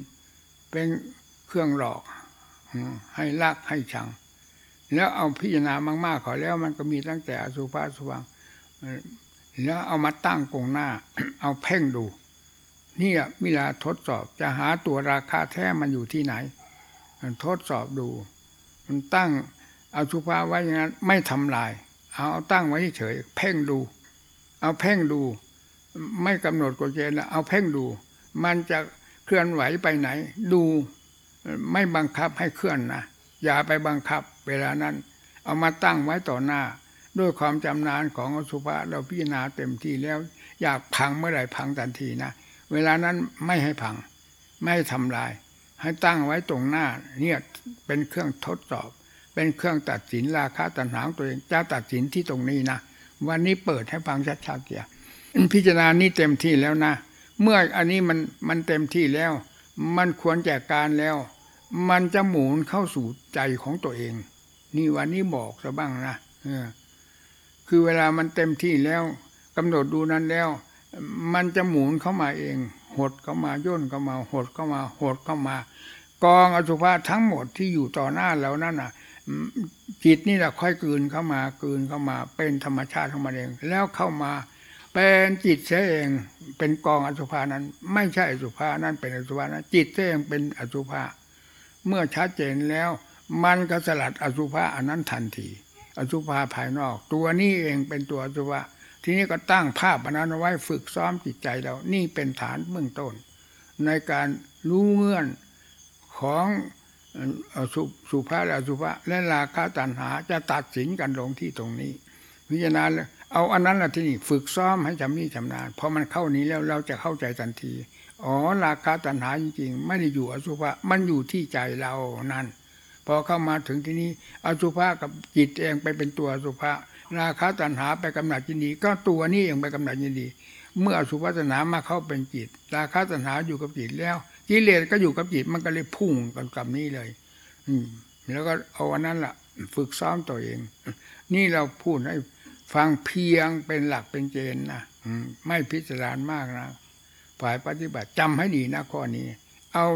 เป็นเครื่องหลอกให้ลักให้ชัง แล้วเอาพิจารณามากๆขอแล้วมันก็มีตั้งแต่อสุภาสุพังแล้วเอามาตั้งกงหน้า เอาเพ่งดูนี่อะเวลาทดสอบจะหาตัวราคาแท้มันอยู่ที่ไหนทดสอบดู มันตั้งเอาสุภาไว้อย่างนั้นไม่ทำลาย เอาเอาตั้งไว้เฉยเพ่งดู เอาเพ่งดู ไม่กำหนดกฎเกณฑ์เอาเพ่งดู มันจะ เคลื่อนไหวไปไหน ดูไม่บังคับให้เคลื่อนนะอย่าไปบังคับเวลานั้น เอามาตั้งไว้ต่อหน้า ด้วยความจำนานของอสุภะเราพิจารณาเต็มที่แล้ว อยากพังเมื่อไหร่พังทันทีนะเวลานั้นไม่ให้พัง ไม่ให้ทำลาย ให้ตั้งไว้ตรงหน้า เนี่ยเป็นเครื่องทดสอบ เป็นเครื่องตัดสินราคาตัณหางตัวเองจะตัดสินที่ตรงนี้นะวันนี้เปิดให้ฟังชัดๆเกียพิจารณานี่เต็มที่แล้วนะ เมื่ออันนี้มันมันเต็มที่แล้ว มันควรแจกการแล้ว มันจะหมุนเข้าสู่ใจของตัวเอง นี่วันนี้บอกซะบ้างนะคือเวลามันเต็มที่แล้วกำหนดดูนั้นแล้ว มันจะหมุนเข้ามาเอง หดเข้ามาย่นเข้ามา หดเข้ามาหดเข้ามา กองอสุภะทั้งหมดที่อยู่ต่อหน้าเรานั่นน่ะจิตนี่แหละค่อยกลืนเข้ามากลืนเข้ามา เป็นธรรมชาติของมันเอง แล้วเข้ามา เป็นจิตเสียเองเป็นกองอสุภานั้น ไม่ใช่อสุภานั่นเป็นอสุภานะจิตเสียเองเป็นอสุภาเมื่อชัดเจนแล้ว มันก็สลัดอสุภาอันนั้นทันที อสุภาภายนอก ตัวนี้เองเป็นตัวอสุภะทีนี้ก็ตั้งภาพอันนั้นไว้ฝึกซ้อมจิตใจเรานี่เป็นฐานเบื้องต้น ในการรู้เงื่อนของอสุสุภาและอสุภะและราคะตัณหาจะตัดสินกันลงที่ตรงนี้ พิจารณาเลย เอาอันนั้นละที่นี่ฝึกซ้อมให้จำนี่จำนานพอมันเข้านี้แล้วเราจะเข้าใจทันที อ๋อราคะตัณหาจริงๆ ไม่ได้อยู่อสุภะมันอยู่ที่ใจเรานั่นพอเข้ามาถึงที่นี้อสุภะกับจิตเองไปเป็นตัวอสุภะราคะตัณหาไปกำหนัดยินดี ก็ตัวนี้เองไปกำหนัดยินดี เมื่ออสุภะตัณหามาเข้าเป็นจิต ราคะตัณหาอยู่กับจิตแล้วกิเลสก็อยู่กับจิตมันก็เลยพุ่งกันกับนี้เลย อืมแล้วก็เอาอันนั้นล่ะ ฝึกซ้อมตัวเอง นี่เราพูดให้ ฟังเพียงเป็นหลักเป็นเกณฑ์นะไม่พิจารณามากนะฝ่ายปฏิบัติจำให้ดีนะข้อนี้ เอา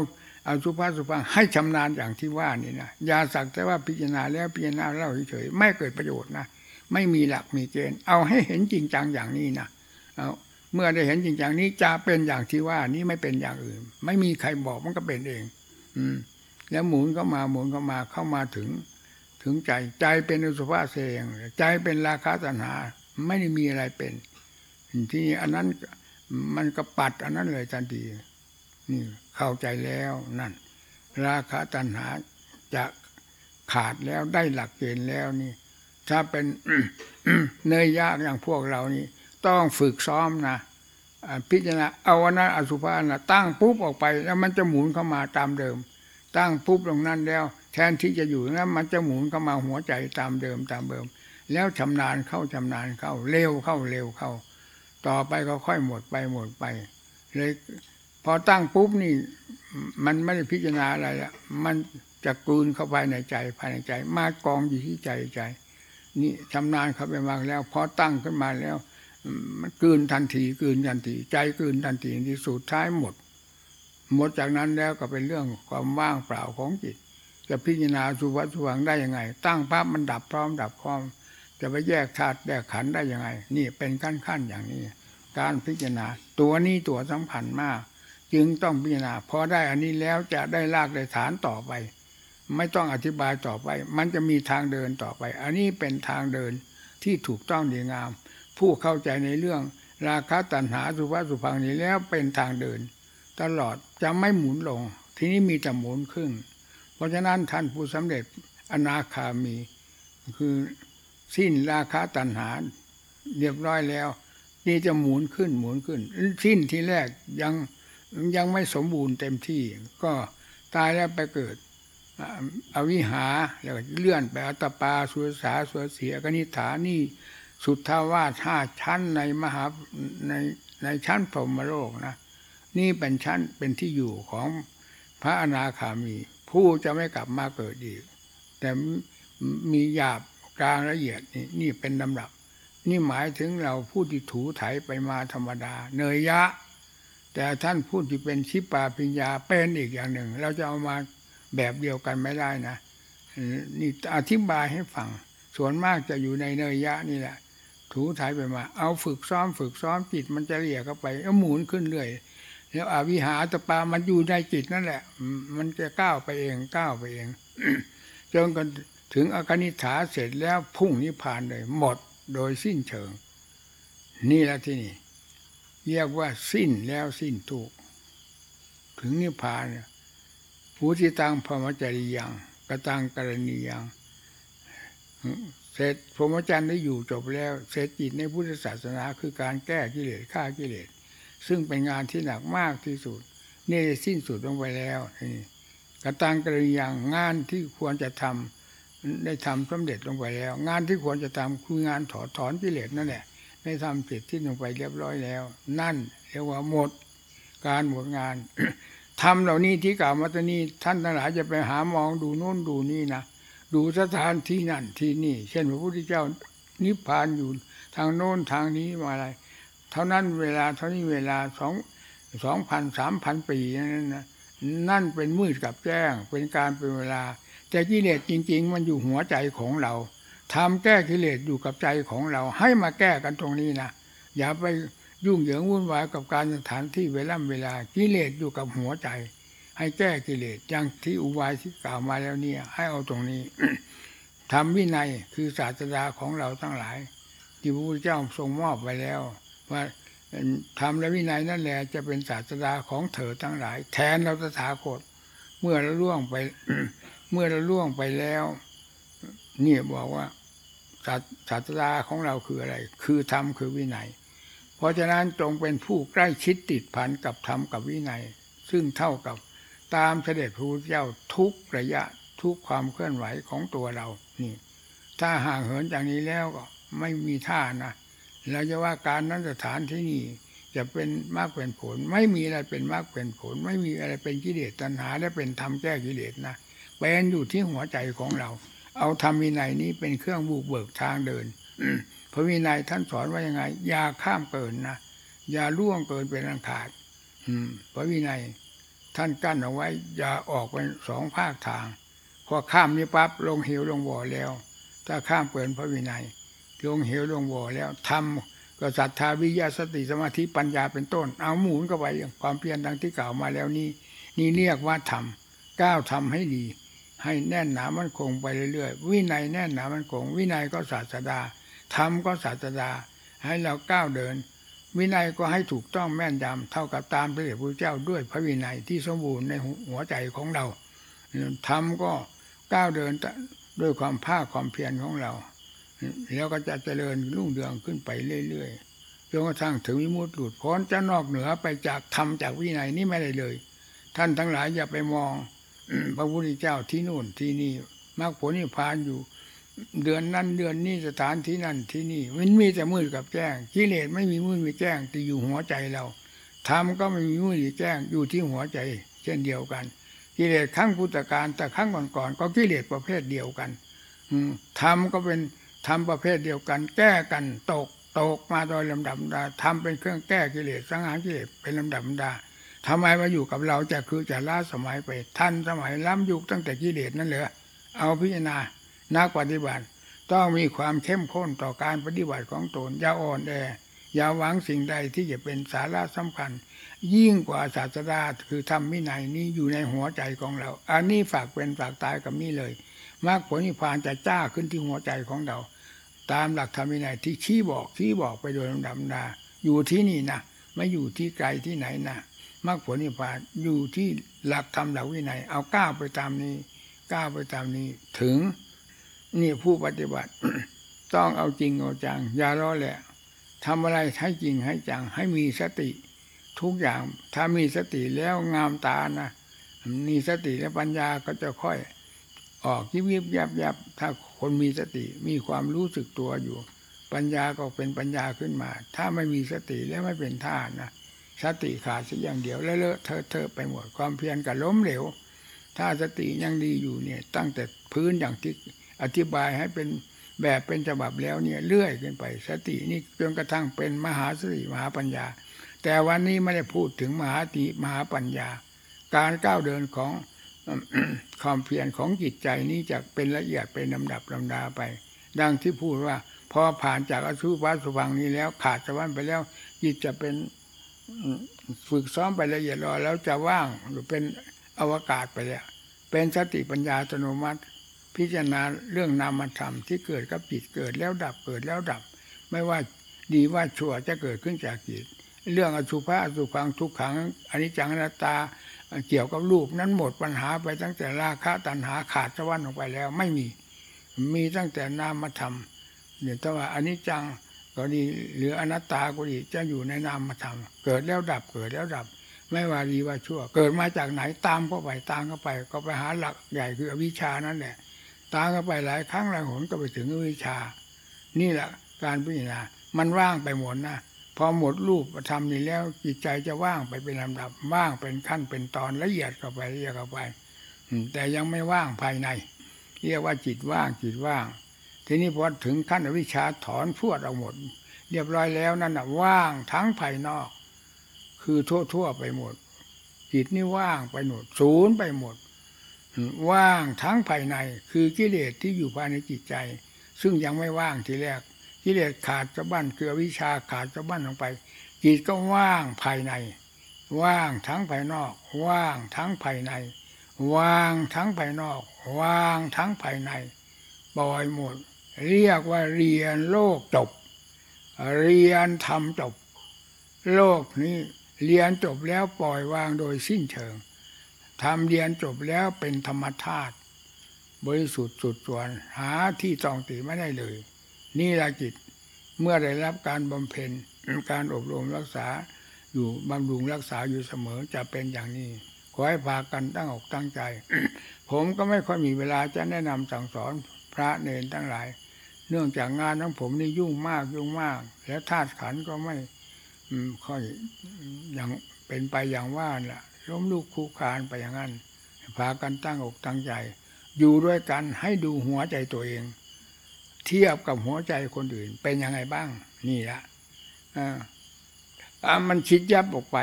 เอาสุภาพสุภาพให้ชำนาญอย่างที่ว่านี่นะอย่าสักแต่ว่าพิจารณาแล้วพิจารณาเล่าเฉยๆไม่เกิดประโยชน์นะไม่มีหลักมีเกณฑ์ เอาให้เห็นจริงจังอย่างนี้นะเอาเมื่อได้เห็นจริงจังนี้จะเป็นอย่างที่ว่านี้ไม่เป็นอย่างอื่น ไม่มีใครบอกมันก็เป็นเอง อืม แล้วหมุนเข้ามาหมุนเข้ามาเข้ามาถึง ถึงใจใจเป็นอุสภาเสงใจเป็นราคะตัณหา ไม่ได้มีอะไรเป็น ที่อันนั้นมันก็ปัดอันนั้นเลยทันทีนี่เข้าใจแล้วนั่น ราคะตัณหาจะขาดแล้วได้หลักเกณฑ์แล้วนี่ ถ้าเป็นเนยยากอย่างพวกเรานี่ ต้องฝึกซ้อมนะพิจารณาเอาวันนั้นอสุภานะตั้งปุ๊บออกไป แล้วมันจะหมุนเข้ามาตามเดิม ตั้งปุ๊บตรงนั้นแล้ว แทนที่จะอยู่นั้นมันจะหมุนเข้ามาหัวใจตามเดิมตามเดิม แล้วชำนาญเข้าชำนาญเข้า เร็วเข้าเร็วเข้า ต่อไปก็ค่อยหมดไปหมดไป เลยพอตั้งปุ๊บนี่ มันไม่ได้พิจารณาอะไรละมันจะกลืนเข้าไปในใจภายในใจ มากองอยู่ที่ใจใจ นี่ชำนาญเข้าไปมากแล้วพอตั้งขึ้นมาแล้วมมันกลืนทันทีกลืนทันที ใจกลืนทันทีที่สุดท้ายหมด หมดจากนั้นแล้วก็เป็นเรื่องความว่างเปล่าของจิต จะพิจารณาสุวัตสุวังได้ยังไง ตั้งปั๊บมันดับพร้อมดับพร้อม จะไปแยกธาตุแยกขันได้ยังไง นี่เป็นขั้นขั้นอย่างนี้ การพิจารณา ตัวนี้ตัวสำคัญมาก จึงต้องพิจารณาพอได้อันนี้แล้วจะได้ลากได้ฐานต่อไป ไม่ต้องอธิบายต่อไป มันจะมีทางเดินต่อไป อันนี้เป็นทางเดินที่ถูกต้องดีงาม ผู้เข้าใจในเรื่องราคะตัณหาสุภาสุพังนี้แล้วเป็นทางเดิน ตลอดจะไม่หมุนลง ทีนี้มีแต่หมุนขึ้น ราะฉะนั้นท่านผู้สำเร็จอนาคามี คือสิ้นราคะตัณหาเรียบร้อยแล้ว นี่จะหมุนขึ้นหมุนขึ้น สิ้นที่แรกยังยังไม่สมบูรณ์เต็มที่ ก็ตายแล้วไปเกิดอวิหาแล้วเลื่อนไปอัตตปาสุสาสุเสียกนิฐานี่สุทธาวาสห้าชั้นในมหาในในชั้นพรหมโลกนะ นี่เป็นชั้นเป็นที่อยู่ของพระอนาคามี ผู้จะไม่กลับมาเกิดอีก แต่มีหยาบกลางละเอียดนี่นี่เป็นลำดับ นี่หมายถึงเราผู้ที่ถูไถไปมาธรรมดา เนยยะ แต่ท่านผู้ที่เป็นชิปาปิญญาเป็นอีกอย่างหนึ่ง เราจะเอามาแบบเดียวกันไม่ได้นะนี่อธิบายให้ฟังส่วนมากจะอยู่ในเนยยะนี่แหละถูไถไปมา เอาฝึกซ้อมฝึกซ้อมจิตมันจะเรียกเข้าไปแล้วหมุนขึ้นเรื่อย แล้วอวิหาตปามันอยู่ในจิตนั่นแหละ มันจะก้าวไปเองก้าวไปเองจนกันถึงอากนิษฐาเสร็จแล้วพุ่งนิพพานเลย หมดโดยสิ้นเชิง นี่แหละที่นี่ เรียกว่าสิ้นแล้วสิ้นทุกถึงนิพพานเนี่ยผู้ที่ตังพรมจริยังกระตังกรณียังเสร็จพรหมจรรย์ได้อยู่จบแล้ว เสร็จจิตในพุทธศาสนาคือการแก้กิเลสฆ่ากิเลส ซึ่งเป็นงานที่หนักมากที่สุด นี่สิ้นสุดลงไปแล้วนี่กระตังกรณียังงานที่ควรจะทำได้ทำสำเร็จลงไปแล้ว งานที่ควรจะทำคืองานถอดถอนกิเลสนั่นแหละได้ทำเสร็จที่ลงไปเรียบร้อยแล้ว นั่นเรียกว่าหมดการหมดงานทำเหล่านี้ที่กล่าวมาตอนี้ท่านทั้งหลายจะไปหามองดูโน่นดูนี่นะดูสถานที่นั่นที่นี่ เช่นพระพุทธเจ้านิพพานอยู่ทางโน้นทางนี้มาอะไร ท่านั้นเวลาเท่านี้เวลาสองสองพันสามพันปีนั่นนะนั่นเป็นมืดกับแจ้ง เป็นการเป็นเวลา แต่กิเลสจริง ๆ มันอยู่หัวใจของเราทำแก้กิเลสอยู่กับใจของเรา ให้มาแก้กันตรงนี้นะอย่าไปยุ่งเหยิงวุ่นวายกับการสถานที่เวลาเวลากิเลสอยู่กับหัวใจ ให้แก้กิเลสอย่างที่อุบายที่กล่าวมาแล้วเนี่ย ให้เอาตรงนี้ทำวินัยคือศาสดาของเราทั้งหลายที่พระพุทธเจ้าทรงมอบไว้แล้ว ว่าทำและวินัยนั่นแหละจะเป็นศาสดาของเธอทั้งหลาย แทนเราตถาคต เมื่อเราล่วงไป เมื่อเราล่วงไปแล้วเนี่ยบอกว่าศาสศาสดาของเราคืออะไร คือธรรมคือวินัย เพราะฉะนั้นจงเป็นผู้ใกล้ชิดติดพันกับธรรมกับวินัย ซึ่งเท่ากับตามเสด็จพระพุทธเจ้าทุกระยะทุกความเคลื่อนไหวของตัวเรานี่ ถ้าห่างเหินจากนี้แล้วก็ไม่มีท่านะ เราจะว่าการนั้นสถานที่นี่จะเป็นมากเป็นผล ไม่มีอะไรเป็นมากเป็นผล ไม่มีอะไรเป็นกิเลสตัณหา และเป็นธรรมแก้กิเลสนะเป็นอยู่ที่หัวใจของเรา เอาธรรมวินัยนี้เป็นเครื่องบุกเบิกทางเดินพระวินัยท่านสอนว่ายังไงอย่าข้ามเกินนะอย่าล่วงเกินเป็นอันขาดพระวินัยท่านกั้นเอาไว้ อย่าออกเป็นสองภาคทาง พอข้ามนี้ปั๊บลงเหวลงบ่อแล้ว ถ้าข้ามเกินพระวินัย ลงเหวลงบ่อแล้วทำก็ศรัทธาวิญญาสติสมาธิปัญญาเป็นต้น เอาหมุนก็ไปอย่างความเพียรดังที่กล่าวมาแล้วนี่นี่เรียกว่าทำก้าวทำให้ดี ให้แน่นหนามันคงไปเรื่อยๆวินัยแน่นหนามันคง วินัยก็ศาสดาธรรมก็ศาสดา ให้เราก้าวเดิน วินัยก็ให้ถูกต้องแม่นยำเท่ากับตามพระเดชพระเจ้าด้วยพระวินัยที่สมบูรณ์ในหัวใจของเราธรรมก็ก้าวเดินด้วยความภาคความเพียรของเรา แล้วก็จะเจริญรุ่งเรืองขึ้นไปเรื่อยๆจนกระทั่งถึงวิมุตติหลุดพ้นจะนอกเหนือไปจากธรรมจากวินัยนี่ไม่ได้เลย ท่านทั้งหลายอย่าไปมองพระพุทธเจ้าที่นู่นที่นี่มรรคผลนิพพานอยู่ เดือนนั้นเดือนนี้สถานที่นั่นที่นี่ มันมีแต่มืดกับแจ้งกิเลสไม่มีมืดมีแจ้งแต่อยู่หัวใจเราธรรมก็ไม่มีมืดมีแจ้งอยู่ที่หัวใจ เช่นเดียวกัน กิเลสครั้งพุทธกาลแต่ครั้งก่อนๆก็กิเลสประเภทเดียวกันอืธรรมก็เป็น ธรรมประเภทเดียวกัน แก้กันตกตกมาโดยลำดับดาธรรมเป็นเครื่องแก้กิเลสสังหารกิเลสเป็นลำดับดาทำไมมาอยู่กับเราจะคือจะล้าสมัยไปท่านสมัยล้ำยุคตั้งแต่กิเลสนั่นเลยเอาพิจารณานักปฏิบัติ ต้องมีความเข้มข้นต่อการปฏิบัติของตนอย่าอ่อนแออย่าหวังสิ่งใดที่จะเป็นสาระสำคัญ ยิ่งกว่าศาสดาคือธรรมวินัยนี้อยู่ในหัวใจของเรา อันนี้ฝากเป็นฝากตายกับนี่เลยมรรคผลนิพพานจะจ้าขึ้นที่หัวใจของเรา ตามหลักธรรมวินัยที่ชี้บอกชี้บอกไปโดยลำดับดาอยู่ที่นี่นะไม่อยู่ที่ไกลที่ไหนนะมรรคผลนิพพานอยู่ที่หลักธรรมหลักวินัย เอาก้าวไปตามนี้ก้าวไปตามนี้ถึงนี่ผู้ปฏิบัติ ต้องเอาจริงเอาจังอย่าล้อแหละทำอะไรให้จริงให้จังให้มีสติ ทุกอย่างถ้ามีสติแล้วงามตานะมีสติและปัญญาก็จะค่อย ออกยิบยิบยับยับถ้า คนมีสติมีความรู้สึกตัวอยู่ ปัญญาก็เป็นปัญญาขึ้นมา ถ้าไม่มีสติแล้วไม่เป็นท่านะสติขาดสักอย่างเดียวแล้วเลอะเทอะเทอะไปหมดความเพียรก็ล้มเหลว ถ้าสติยังดีอยู่เนี่ย ตั้งแต่พื้นอย่างที่อธิบายให้เป็นแบบเป็นฉบับแล้วเนี่ยเลื่อยขึ้นไป สตินี่จนกระทั่งเป็นมหาสติมหาปัญญา แต่วันนี้ไม่ได้พูดถึงมหาติมหาปัญญา การก้าวเดินของ ความเพียรของจิตใจนี้จะเป็นละเอียดเป็นลำดับลำดาไป ดังที่พูดว่าพอผ่านจากอสุภะสุพังนี้แล้ว ขาดสวรรค์ไปแล้ว จิตจะเป็นฝึกซ้อมไปละเอียดรอแล้วจะว่างหรือเป็นอวกาศไปแล้ว เป็นสติปัญญาอัตโนมัติ พิจารณาเรื่องนามธรรมที่เกิดกับจิตเกิดแล้วดับเกิดแล้วดับ ไม่ว่าดีว่าชั่วจะเกิดขึ้นจากจิต เรื่องอสุภะอสุพังทุกขังอนิจจังอนัตตา เกี่ยวกับรูปนั้นหมดปัญหาไปตั้งแต่ราคะตัณหาขาดสวรรค์ออกไปแล้ว ไม่มี มีตั้งแต่นามธรรมเนี่ยแต่ว่าอันิจจังก็ดีหรืออนัตตาก็ดีจะอยู่ในนามธรรมเกิดแล้วดับเกิดแล้วดับ ไม่ว่าดีว่าชั่ว เกิดมาจากไหนตามเข้าไปตามเข้าไป ก็ไปหาหลักใหญ่คืออวิชชานั่นแหละตามเข้าไปหลายครั้งหลายหนก็ไปถึงอวิชชานี่แหละการพิจารณามันว่างไปหมดนะ พอหมดรูปธรรมนี้แล้วจิตใจจะว่างไปเป็นลำดับว่างเป็นขั้นเป็นตอนละเอียดเข้าไปละเอียดเข้าไปแต่ยังไม่ว่างภายใน เรียกว่าจิตว่างจิตว่าง ทีนี้พอถึงขั้นอวิชชาถอนพวดเอาหมด เรียบร้อยแล้วนั่นน่ะว่างทั้งภายนอก คือทั่วๆไปหมด จิตนี่ว่างไปหมดศูนย์ไปหมด ว่างทั้งภายใน คือกิเลสที่อยู่ภายในจิตใจ ซึ่งยังไม่ว่างทีแรก กิเลสขาดสะบั้นคือวิชาขาดสะบั้นลงไปจิตก็ว่างภายใน ว่างทั้งภายนอก ว่างทั้งภายใน ว่างทั้งภายนอก ว่างทั้งภายในปล่อยหมด เรียกว่าเรียนโลกจบ เรียนธรรมจบ โลกนี้เรียนจบแล้วปล่อยวางโดยสิ้นเชิงทำเรียนจบแล้วเป็นธรรมธาตุบริสุทธิ์สุดส่วนหาที่ตองตีไม่ได้เลย นี่ละจิตเมื่อได้รับการบำเพ็ญการอบรมรักษาอยู่บำรุงรักษาอยู่เสมอจะเป็นอย่างนี้ ขอให้พากันตั้งอกตั้งใจ ผมก็ไม่ค่อยมีเวลาจะแนะนำสั่งสอนพระเนรทั้งหลาย เนื่องจากงานของผมนี่ยุ่งมากยุ่งมาก แล้วธาตุขันก็ไม่ค่อยอย่างเป็นไปอย่างว่าน่ะ ล้มลุกคลุกคานไปอย่างนั้นพากันตั้งอกตั้งใจ อยู่ด้วยกันให้ดูหัวใจตัวเอง เทียบกับหัวใจคนอื่น เป็นยังไงบ้าง นี่ละอ่ามันคิดยับออกไป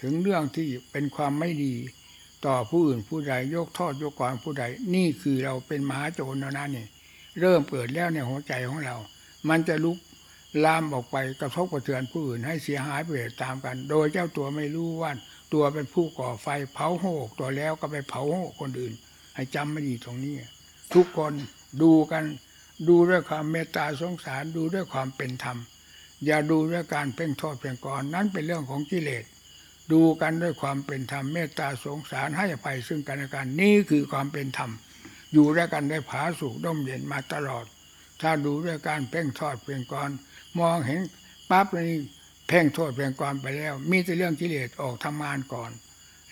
ถึงเรื่องที่เป็นความไม่ดี ต่อผู้อื่นผู้ใดยกโทษยกกรผู้ใด นี่คือเราเป็นมหาโจรแล้วนะนี่ เริ่มเปิดแล้วในหัวใจของเรา มันจะลุกลามออกไปกระทบกระเทือนผู้อื่น ให้เสียหายไปตามกัน โดยเจ้าตัวไม่รู้ว่าตัวเป็นผู้ก่อไฟเผาโหกตัวแล้วก็ไปเผาโหกคนอื่น ให้จำไม่ดีตรงนี้ ทุกคนดูกัน ดูด้วยความเมตตาสงสารดูด้วยความเป็นธรรม อย่าดูด้วยการเพ่งโทษเพ่งกรนั้นเป็นเรื่องของกิเลสดูกันด้วยความเป็นธรรมเมตตาสงสารให้อภัยซึ่งกันและกันนี่คือความเป็นธรรม อยู่ด้วยกันได้ผาสุกร่มเย็นมาตลอด ถ้าดูด้วยการเพ่งทอดเพ่งกรมองเห็นปั๊บนี่เพ่งโทษเพ่งกรไปแล้ว มีแต่เรื่องกิเลสออกทำงานก่อน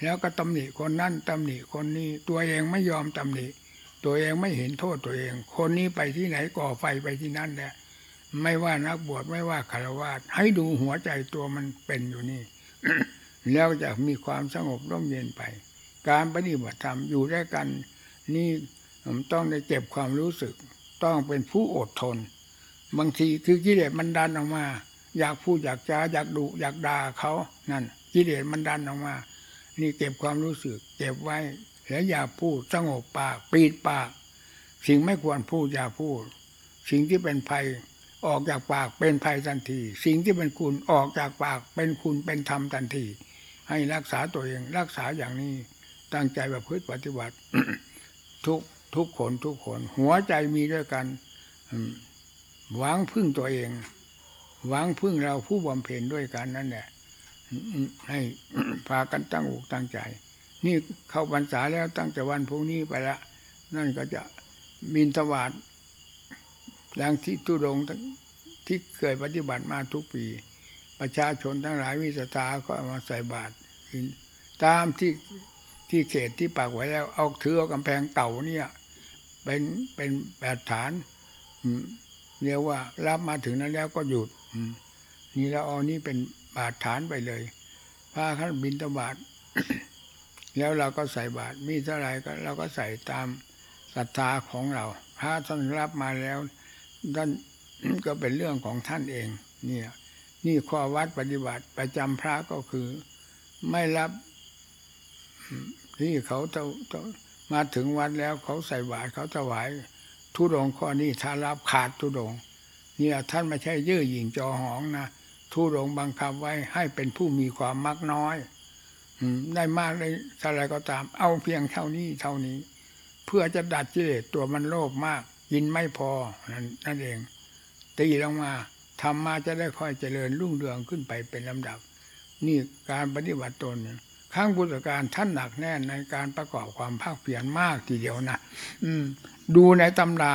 แล้วก็ตำหนิคนนั่นตำหนิคนนี้ตัวเองไม่ยอมตำหนิ ตัวเองไม่เห็นโทษตัวเอง คนนี้ไปที่ไหนก่อไฟไปที่นั่นแหละไม่ว่านักบวชไม่ว่าคารวะให้ดูหัวใจตัวมันเป็นอยู่นี่ แล้วจะมีความสงบร่มเย็นไป การปฏิบัติธรรมอยู่ด้วยกัน นี่ต้องได้เก็บความรู้สึก ต้องเป็นผู้อดทน บางทีคือกิเลสมันดันออกมา อยากพูดอยากจาอยากดุอยากด่าเขานั่นกิเลสมันดันออกมา นี่เก็บความรู้สึก เก็บไว้ แล้วอย่าพูดสงบปากปิดปาก สิ่งไม่ควรพูดอย่าพูด สิ่งที่เป็นภัยออกจากปากเป็นภัยทันที สิ่งที่เป็นคุณออกจากปากเป็นคุณเป็นธรรมทันที ให้รักษาตัวเองรักษาอย่างนี้ตั้งใจแบบพฤติปฏิบัติ ทุกทุกคนทุกคนหัวใจมีด้วยกันหวังพึ่งตัวเอง หวังพึ่งเราผู้บำเพ็ญด้วยกันนั่นแหละให้พากันตั้งอกตั้งใจ นี่เข้าพรรษาแล้วตั้งแต่วันพรุ่งนี้ไปละ นั่นก็จะมินทวาดอย่างที่ตุดงที่เคยปฏิบัติมาทุกปี ประชาชนทั้งหลายวิสตาก็ามาใส่บาตรตามที่ที่เขตที่ปักไว้แล้ว เอาเถือเอากำแพงเก่าเนี่ย เป็นเป็นแบบฐานเรียกว่ารับมาถึงนั้นแล้วก็หยุดนี่เราเอานี่เป็นบาทฐานไปเลยพาขั้นบินตบาท แล้วเราก็ใส่บาตรมีเท่าไรก็เราก็ใส่ตามศรัทธาของเรา พระท่านรับมาแล้วท่านก็เป็นเรื่องของท่านเองเนี่ยนี่ข้อวัดปฏิบัติประจำพระก็คือ ไม่รับที่เขาจะมาถึงวัดแล้วเขาใส่บาตรเขาถวายทุดงข้อนี้ถ้ารับขาดทุดงเนี่ยท่านไม่ใช่เย่อหยิ่งจอหองนะทุดงบังคับไว้ให้เป็นผู้มีความมักน้อย ได้มากได้อะไรก็ตาม เอาเพียงเท่านี้เท่านี้ เพื่อจะดัดกิเลสตัวมันโลภมาก กินไม่พอนั่นนั่นเอง ตีลงมาทำมาจะได้ค่อยเจริญรุ่งเรืองขึ้นไปเป็นลำดับ นี่การปฏิบัติตนข้างพุทธการท่านหนักแน่นในการประกอบความภาคเพียรมากทีเดียวนะอืม ดูในตำรา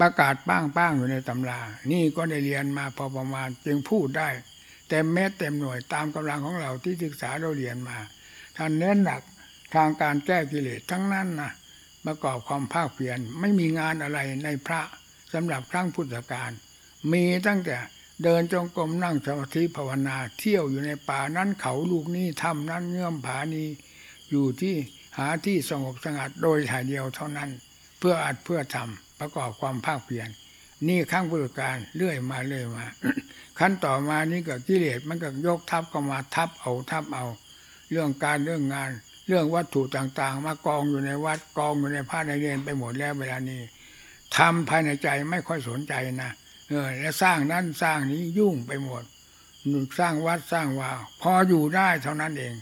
ประกาศป้างๆอยู่ในตำรา นี่ก็ได้เรียนมาพอประมาณจึงพูดได้ ต็มเม็ดเต็มหน่วยตามกำลังของเราที่ศึกษาเราเรียนมาท่านเน้นหนักทางการแก้กิเลสทั้งนั้นนะประกอบความภาคเพียรไม่มีงานอะไรในพระสำหรับครั้งพุทธกาลมีตั้งแต่เดินจงกรมนั่งสมาธิภาวนาเที่ยวอยู่ในป่านั้นเขาลูกนี้ทำนั้นเงื่อมผานี้อยู่ที่หาที่สงบสงัดโดยถ่ายเดียวเท่านั้น เพื่ออัดเพื่อทำประกอบความภาคเพียรนี่ข้างพุทธการเรื่อยมาเรื่อยมา ขั้นต่อมานี่ก็กิเลสมันก็ยกทับเข้ามาทับเอาทับเอา เรื่องการเรื่องงาน เรื่องวัตถุต่างๆ มากองอยู่ในวัดกองอยู่ในพระในเรียนไปหมดแล้วเวลานี้ทำภายในใจไม่ค่อยสนใจนะเออแล้วสร้างนั้นสร้างนี้ยุ่งไปหมดสร้างวัดสร้างวาพออยู่ได้เท่านั้นเอง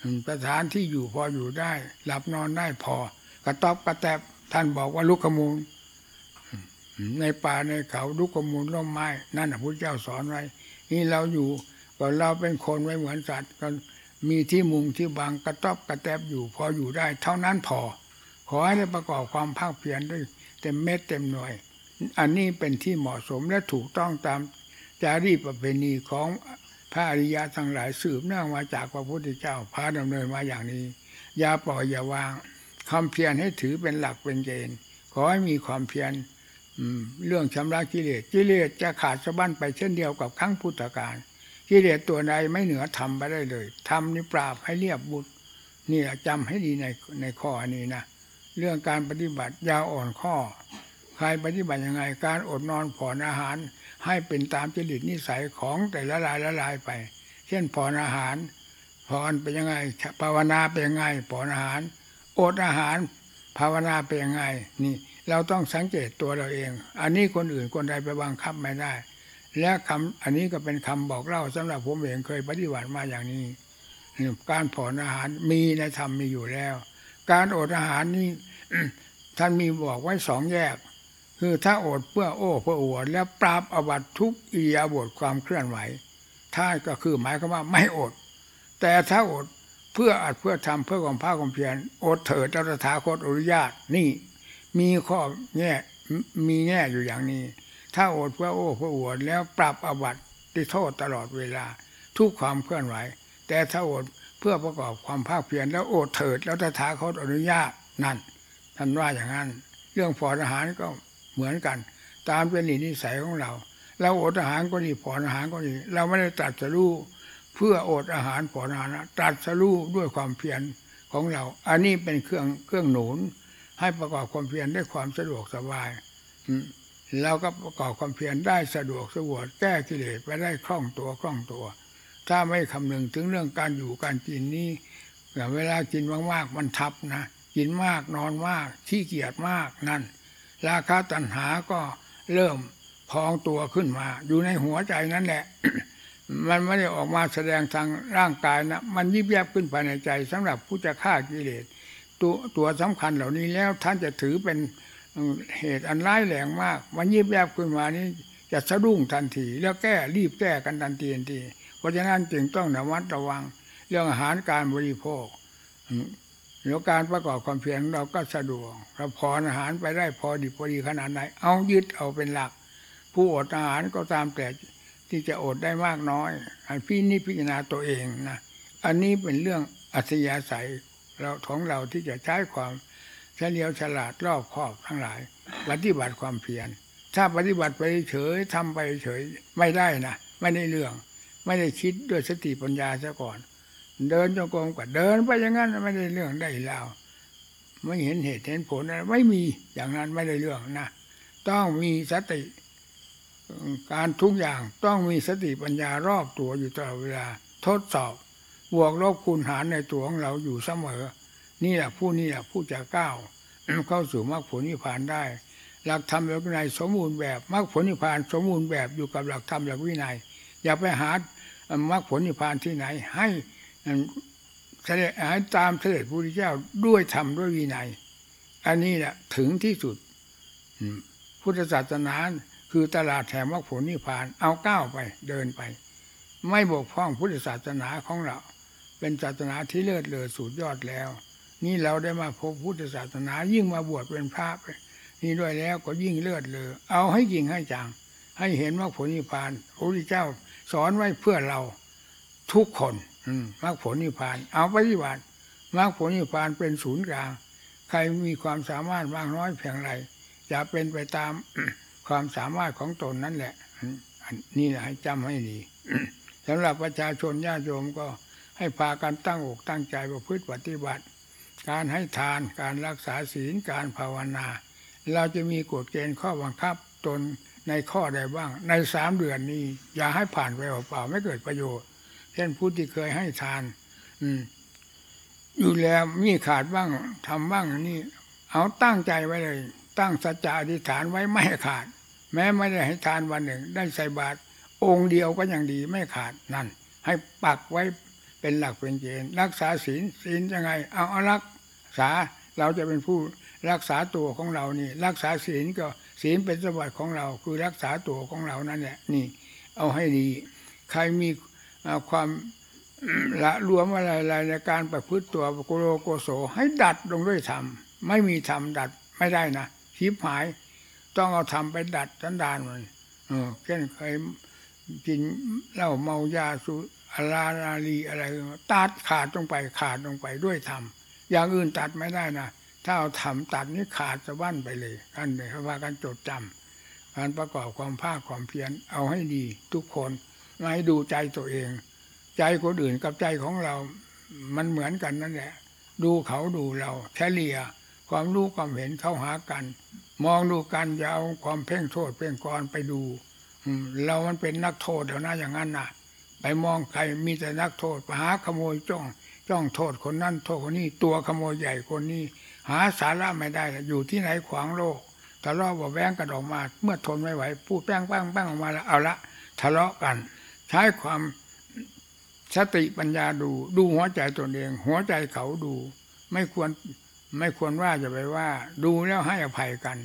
อืมสถานที่อยู่พออยู่ได้ หลับนอนได้พอ กระต๊อบกระแตบท่านบอกว่าลุกขมูล ในป่าในเขาลุกขมูลร่มไม้นั่นนะพระเจ้าสอนไว้ นี่เราอยู่ก็เราเป็นคนไม่เหมือนสัตว์ก็มีที่มุงที่บางกระต๊อบกระแตบอยู่ พออยู่ได้ เท่านั้นพอ ขอให้ได้ประกอบความภาคเพียรด้วยเต็มเม็ดเต็มหน่วย อันนี้เป็นที่เหมาะสมและถูกต้องตามจารีตประเพณีของพระอริยะทั้งหลายสืบเนื่องมาจากพระพุทธเจ้าพาดำเนินมาอย่างนี้ อย่าปล่อยอย่าวางความเพียรให้ถือเป็นหลักเป็นเกณฑ์ขอให้มีความเพียร เรื่องชำระกิเลสกิเลสจะขาดสะบั้นไปเช่นเดียวกับครั้งพุทธกาลกิเลสตัวใดไม่เหนือธรรมไปได้เลยธรรมนี่ปราบให้เรียบบุตรนี่แหละจำให้ดีในในข้อนี้นะเรื่องการปฏิบัติยาอ่อนข้อ ใครปฏิบัติยังไง การอดนอนผ่อนอาหาร ให้เป็นตามจริตนิสัยของแต่ละรายละลายไป เช่นผ่อนอาหารผ่อนเป็นยังไง ภาวนาเป็นยังไงผ่อนอาหาร อดอาหาร ภาวนาเป็นยังไงนี่ เราต้องสังเกตตัวเราเอง อันนี้คนอื่นคนใดไปบังคับไม่ได้ และคำอันนี้ก็เป็นคำบอกเล่าสำหรับผมเองเคยปฏิบัติมาอย่างนี้ การผ่อนอาหารมีในธรรมมีอยู่แล้ว การอดอาหารนี่ท่านมีบอกไว้สองแยก คือถ้าอดเพื่อโอ้เพื่ออวด แล้วปราบอวัตทุกอิริยาบถความเคลื่อนไหวถ้าก็คือหมายความว่าไม่อด แต่ถ้าอดเพื่ออัดเพื่อทำเพื่อความภาคความเพียรอดเถิดเจ้าตถาคตอนุญาตนี่ มีข้อแง่มีแง่อยู่อย่างนี้ ถ้าอดเพื่อโอ้เพื่ออวดแล้วปรับอวัตที่โทษตลอดเวลา ทุกความเคลื่อนไหว แต่ถ้าอดเพื่อประกอบความภาคเพียรแล้วอดเถิด แล้วตถาคตอนุญาตนั่นท่านว่าอย่างนั้น เรื่องผ่อนอาหารก็เหมือนกัน ตามเป็นนิสัยของเรา เราอดอาหารก็ดีผ่อนอาหารก็ดี เราไม่ได้ตรัดสรู้เพื่ออดอาหารผ่อนอาหารนะตรัดสรู้ด้วยความเพียรของเรา อันนี้เป็นเครื่องเครื่องหนุน ให้ประกอบความเพียรได้ความสะดวกสบายเราก็ประกอบความเพียรได้สะดวกสะดวกแก้กิเลสไปได้คล่องตัวคล่องตัว ถ้าไม่คำนึงถึงเรื่องการอยู่การกินนี้อย่างเวลากินมากๆมันทับนะกินมากนอนมากขี้เกียจมากนั่น ราคาตัณหาก็เริ่มพองตัวขึ้นมา อยู่ในหัวใจนั่นแหละ มันไม่ได้ออกมาแสดงทางร่างกายนะ มันยิบแยบขึ้นภายในใจสำหรับผู้จะฆ่ากิเลส ตัวตัวสำคัญเหล่านี้แล้วท่านจะถือเป็นเหตุอันร้ายแรงมาก มันยิบแยบขึ้นมานี้จะสะดุ้งทันที แล้วแก้รีบแก้กันทันทีทันที เพราะฉะนั้นจึงต้องระมัดระวัง เรื่องอาหารการบริโภคแล้วการประกอบความเพียรของเราก็สะดวกเราพรอาหารไปได้พอดีพอดีขนาดไหน เอายึดเอาเป็นหลัก ผู้อดอาหารก็ตามแต่ที่จะอดได้มากน้อยให้พี่นี่พิจารณาตัวเองนะ อันนี้เป็นเรื่องอัธยาศัย เราของเราที่จะใช้ความเฉลียวฉลาดรอบคอบทั้งหลาย ปฏิบัติความเพียรถ้าปฏิบัติไปเฉยทำไปเฉยไม่ได้นะไม่ได้เรื่อง ไม่ได้คิดด้วยสติปัญญาซะก่อน เดินจงกรมก็เดินไปอย่างนั้นไม่ได้เรื่องได้ราวไม่เห็นเหตุเห็นผลอะไรไม่มีอย่างนั้นไม่ได้เรื่องนะต้องมีสติ การทุกอย่างต้องมีสติปัญญารอบตัวอยู่ตลอดเวลาทดสอบ บวกลบคูณหารในตัวของเราอยู่เสมอ นี่แหละผู้นี่แหละผู้จะก้าวเข้าสู่มรรคผลนิพพานได้ หลักธรรมหลักวินัยสมบูรณ์แบบมรรคผลนิพพานสมบูรณ์แบบอยู่กับหลักธรรมหลักวินัย อย่าไปหามรรคผลนิพพานที่ไหน ให้เสด็จให้ตามเสด็จพระพุทธเจ้าด้วยธรรมด้วยวินัย อันนี้แหละถึงที่สุดพุทธศาสนาคือตลาดแถมมรรคผลนิพพานเอาก้าวไปเดินไป ไม่บกพร่องพุทธศาสนาของเรา เป็นศาสนาที่เลิศเลอสุดยอดแล้ว นี่เราได้มาพบพุทธศาสนายิ่งมาบวชเป็นพระนี่ด้วยแล้วก็ยิ่งเลิศเลอเอาให้จริงให้จัง ให้เห็นมรรคผลนิพพานพระพุทธเจ้าสอนไว้เพื่อเราทุกคนอืมรรคผลนิพพาน เอาปฏิบัติมรรคผลนิพพานเป็นศูนย์กลาง ใครมีความสามารถมากน้อยเพียงไรจะเป็นไปตามความสามารถของตนนั่นแหละนี่แหละให้จำให้ดีสำหรับประชาชนญาติโยมก็ ให้พากันตั้งอกตั้งใจประพฤติปฏิบัติ การให้ทานการรักษาศีลการภาวนา เราจะมีกฎเกณฑ์ข้อบังคับตนในข้อใดบ้าง ในสามเดือนนี้ อย่าให้ผ่านไปเปล่าๆไม่เกิดประโยชน์ เช่นผู้ที่เคยให้ทาน อืม อยู่แล้วมีขาดบ้างทำบ้างนี่ เอาตั้งใจไว้เลย ตั้งสัจจะอธิษฐานไว้ไม่ขาด แม้ไม่ได้ให้ทานวันหนึ่ง ได้ใส่บาตรองค์เดียวก็ยังดีไม่ขาดนั่น ให้ปักไว้ เป็นหลักเป็นเกณฑ์รักษาศีลศีลยังไง เอาเอารักษาเราจะเป็นผู้รักษาตัวของเรานี่ รักษาศีลก็ศีลเป็นสมบัติของเรา คือรักษาตัวของเรานั่นแหละนี่ เอาให้ดี ใครมีความละรวมอะไรๆในการประพฤติตัวโกโลโกโสให้ดัดลงด้วยธรรมไม่มีธรรมดัดไม่ได้นะชิบหาย ต้องเอาธรรมไปดัดสันดานมันเออเช่นเคยกินเหล้าเมายาสู อารานาลีอะไรตัดขาดลงไปขาดลงไปด้วยธรรมอย่างอื่นตัดไม่ได้นะถ้าเอาธรรมตัดนี่ขาดสะบั้นไปเลยกันเลยเพราะว่ากันจดจำการประกอบความภาคความเพียรเอาให้ดีทุกคนไม่ให้ดูใจตัวเอง ใจคนอื่นกับใจของเรา มันเหมือนกันนั่นแหละ ดูเขาดูเราเฉลี่ยความรู้ความเห็นเข้าหากัน มองดูกันอย่าเอาความเพ่งโทษเพ่งกรไปดูเรามันเป็นนักโทษเดี๋ยวนะอย่างนั้นน่ะ ไปมองใครมีแต่นักโทษไปหาขโมยจ้อง จ้องโทษคนนั้นโทษคนนี้ตัวขโมยใหญ่คนนี้ หาสาระไม่ได้เลยอยู่ที่ไหนขวางโลกทะเลาะเบาแวงกันออกมา เมื่อทนไม่ไหวพูดแป้งแป้งแป้งออกมาแล้วเอาละทะเลาะกัน ใช้ความสติปัญญาดู ดูหัวใจตนเอง หัวใจเขาดู ไม่ควรไม่ควรว่าจะไปว่า ดูแล้วให้อภัยกัน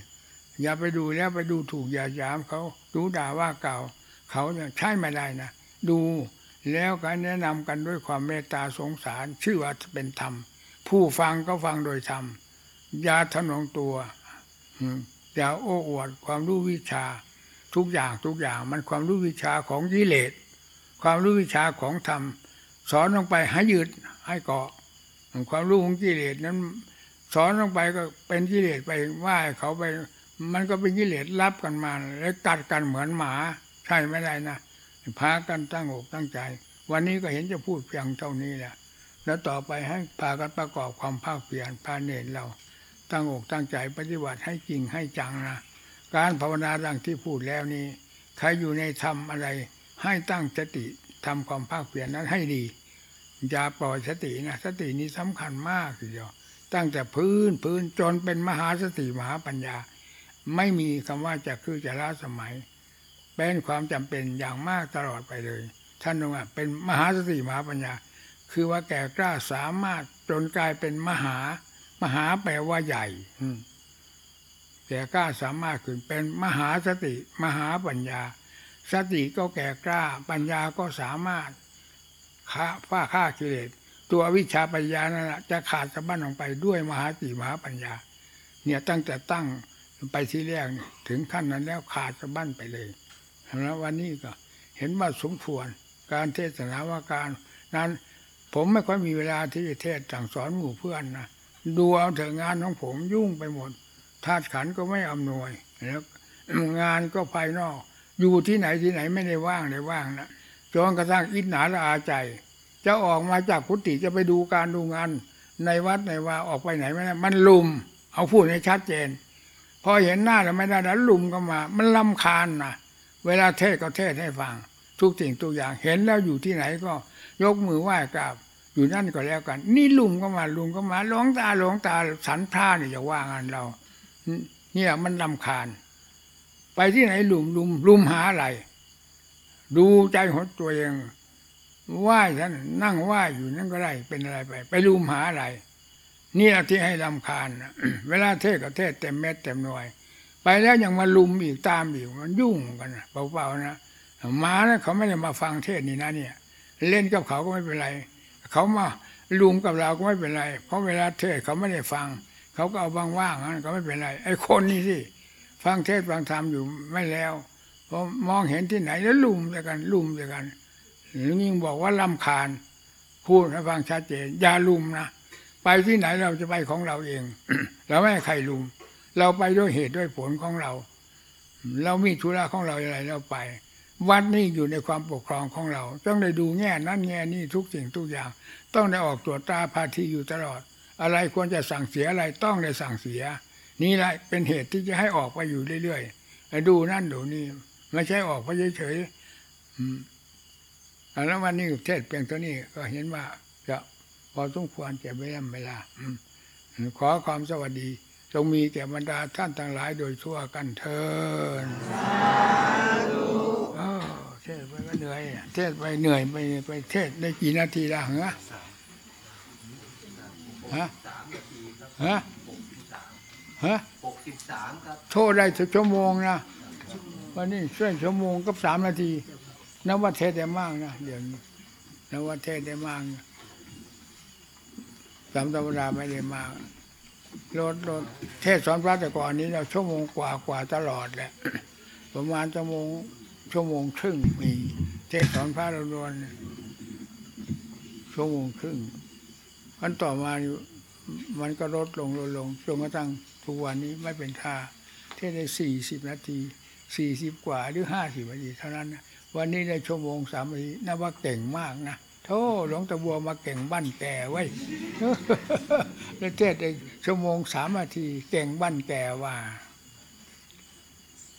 อย่าไปดูแล้วไปดูถูกอย่าหยามเขาดูด่าว่าเก่า เขาเนี่ยใช่ไม่ได้นะ ดูแล้วการแนะนำกันด้วยความเมตตาสงสารชื่อว่าเป็นธรรม ผู้ฟังก็ฟังโดยธรรมอย่าทะนงตัวอย่าโอ้อวดความรู้วิชา ทุกอย่างทุกอย่างมันความรู้วิชาของกิเลสความรู้วิชาของธรรม สอนลงไปให้ยืดให้เกาะความรู้ของกิเลสนั้น สอนลงไปก็เป็นกิเลสไปว่าให้เขาไป มันก็เป็นกิเลสรับกันมา แล้วกัดกันเหมือนหมา ใช่ไม่ได้นะ พากันตั้งอกตั้งใจ วันนี้ก็เห็นจะพูดเพียงเท่านี้แหละแล้วต่อไปให้พากันประกอบความภาคเพียรพาเนรเรา ตั้งอกตั้งใจปฏิบัติให้จริงให้จังนะการภาวนาดังที่พูดแล้วนี้ ใครอยู่ในธรรมอะไร ให้ตั้งสติทำความภาคเพียรนั้นให้ดี อย่าปล่อยสตินะสตินี้สำคัญมากทีเดียวตั้งแต่พื้นพื้นจนเป็นมหาสติมหาปัญญา ไม่มีคำว่าจะคือจะล้าสมัย เป็นความจำเป็นอย่างมากตลอดไปเลย ท่านว่าเป็นมหาสติมหาปัญญา คือว่าแก่กล้าสามารถจนกลายเป็นมหามหาแปลว่าใหญ่อืแก่กล้าสามารถขึ้นเป็นมหาสติ มหาปัญญา สติก็แก่กล้า ปัญญาก็สามารถฆ่าฟ้าฆ่ากิเลสตัววิชาปัญญานั่นแหะจะขาดสะบั้นลงไปด้วยมหาสติมหาปัญญา เนี่ยตั้งแต่ตั้งไปที่แรกถึงขั้นนั้นแล้วขาดสะบั้นไปเลย แล้ววันนี้ก็ เห็นว่าสมควรการเทศนาว่าการ นั้น ผมไม่ค่อยมีเวลาที่จะเทศสั่งสอนหมู่เพื่อนนะดูเอาเถอะงานของผมยุ่งไปหมดธาตุขันก็ไม่อำนวยแล้วงานก็ภายนอก อยู่ที่ไหนที่ไหนไม่ได้ว่างเลยว่างนะจนกระทั่งอิจฉาละอาใจ จะออกมาจากกุฏิจะไปดูการดูงาน ในวัดในว่าออกไปไหนไม่ได้มันลุม เอาพูดให้ชัดเจน พอเห็นหน้าแล้วไม่ได้แล้วลุมก็มา มันลำคาญนะ เวลาเทศก็เทศให้ฟัง ทุกสิ่งทุกอย่างเห็นแล้วอยู่ที่ไหนก็ยกมือไหว้กราบอยู่นั่นก็แล้วกัน นี่ลุมก็มาลุมก็มาหลงตาหลงตาสันพระเนี่ยอย่าว่างานเรา เนี่ยมันลำคาญ ไปที่ไหนลุมลุมลุมหาอะไร ดูใจของตัวเองไหว้ท่านนั่งไหว้อยู่นั่นก็ได้เป็นอะไรไป ไปลุมหาอะไรเนี่ยที่ให้ลำคาญเวลาเทศก็เทศเต็มเม็ดเต็มหน่วย ไปแล้วยังมาลุมอีกตามอีกมันยุ่งกันนะเปล่าๆนะมานะเขาไม่ได้มาฟังเทศนี่นะเนี่ย เล่นกับเขาก็ไม่เป็นไร เขามาลุมกับเราก็ไม่เป็นไร เพราะเวลาเทศเขาไม่ได้ฟัง เขาก็เอาว่างๆนั้นก็ไม่เป็นไร ไอ้คนนี่สิฟังเทศฟังธรรมอยู่ไม่แล้วพอมองเห็นที่ไหนแล้วลุมด้วยกันลุมด้วยกันหรือยิ่งบอกว่าลำคาญ พูดให้ฟังชัดเจนอย่าลุมนะไปที่ไหนเราจะไปของเราเอง เราไม่ให้ใครลุม เราไปด้วยเหตุด้วยผลของเรา เรามีธุระของเราอะไรเราไป วัดนี่อยู่ในความปกครองของเรา ต้องได้ดูแง่นั้นแง่นี้ทุกสิ่งทุกอย่าง ต้องได้ออกตรวจตาภาทีอยู่ตลอด อะไรควรจะสั่งเสียอะไรต้องได้สั่งเสีย นี่แหละเป็นเหตุที่จะให้ออกไปอยู่เรื่อยๆดูนั่นดูนี่ไม่ใช่ออกไปเฉยๆอืมแล้ววันนี้เทศเพียงเท่านี้ก็เห็นว่าจะพอสมควรแก่เวลาเวลาขอความสวัสดี งมีแก่บรรดาท่านทั้งหลายโดยทั่วกันเทินเออเทศไปก็เหนื่อยอะเทศไปเหนื่อยไปไปเทศได้กี่นาทีละเหรอฮะฮะฮะหกสิบสามครับโทษได้ถึงชั่วโมงนะวันนี้ช่วยชั่วโมงกับสามนาทีนับว่าเทศได้มากนะเดี๋ยวนี้นับว่าเทศได้มากนะสามธรรมดาไม่ได้มาก รถรถเทศสอนพระแต่ก่อนนี้เราชั่วโมงกว่ากว่าตลอดแหละประมาณชั่วโมงชั่วโมงครึ่งมีเทศสอนพระเราโดนชั่วโมงครึ่งมันต่อมามันก็ลดลงลดลงจนกระทั่งทุกวันนี้ไม่เป็นท่าเทศได้สี่สิบนาทีสี่สิบกว่าหรือห้าสิบนาทีเท่านั้นนะวันนี้ได้ชั่วโมงสามนาทีนับว่าเก่งมากนะ โธ่หลวงตาบัวมาเก่งบ้านแก่ไว้แล้วเทศได้ชั่วโมงสามนาทีเก่งบ้านแก่ว่า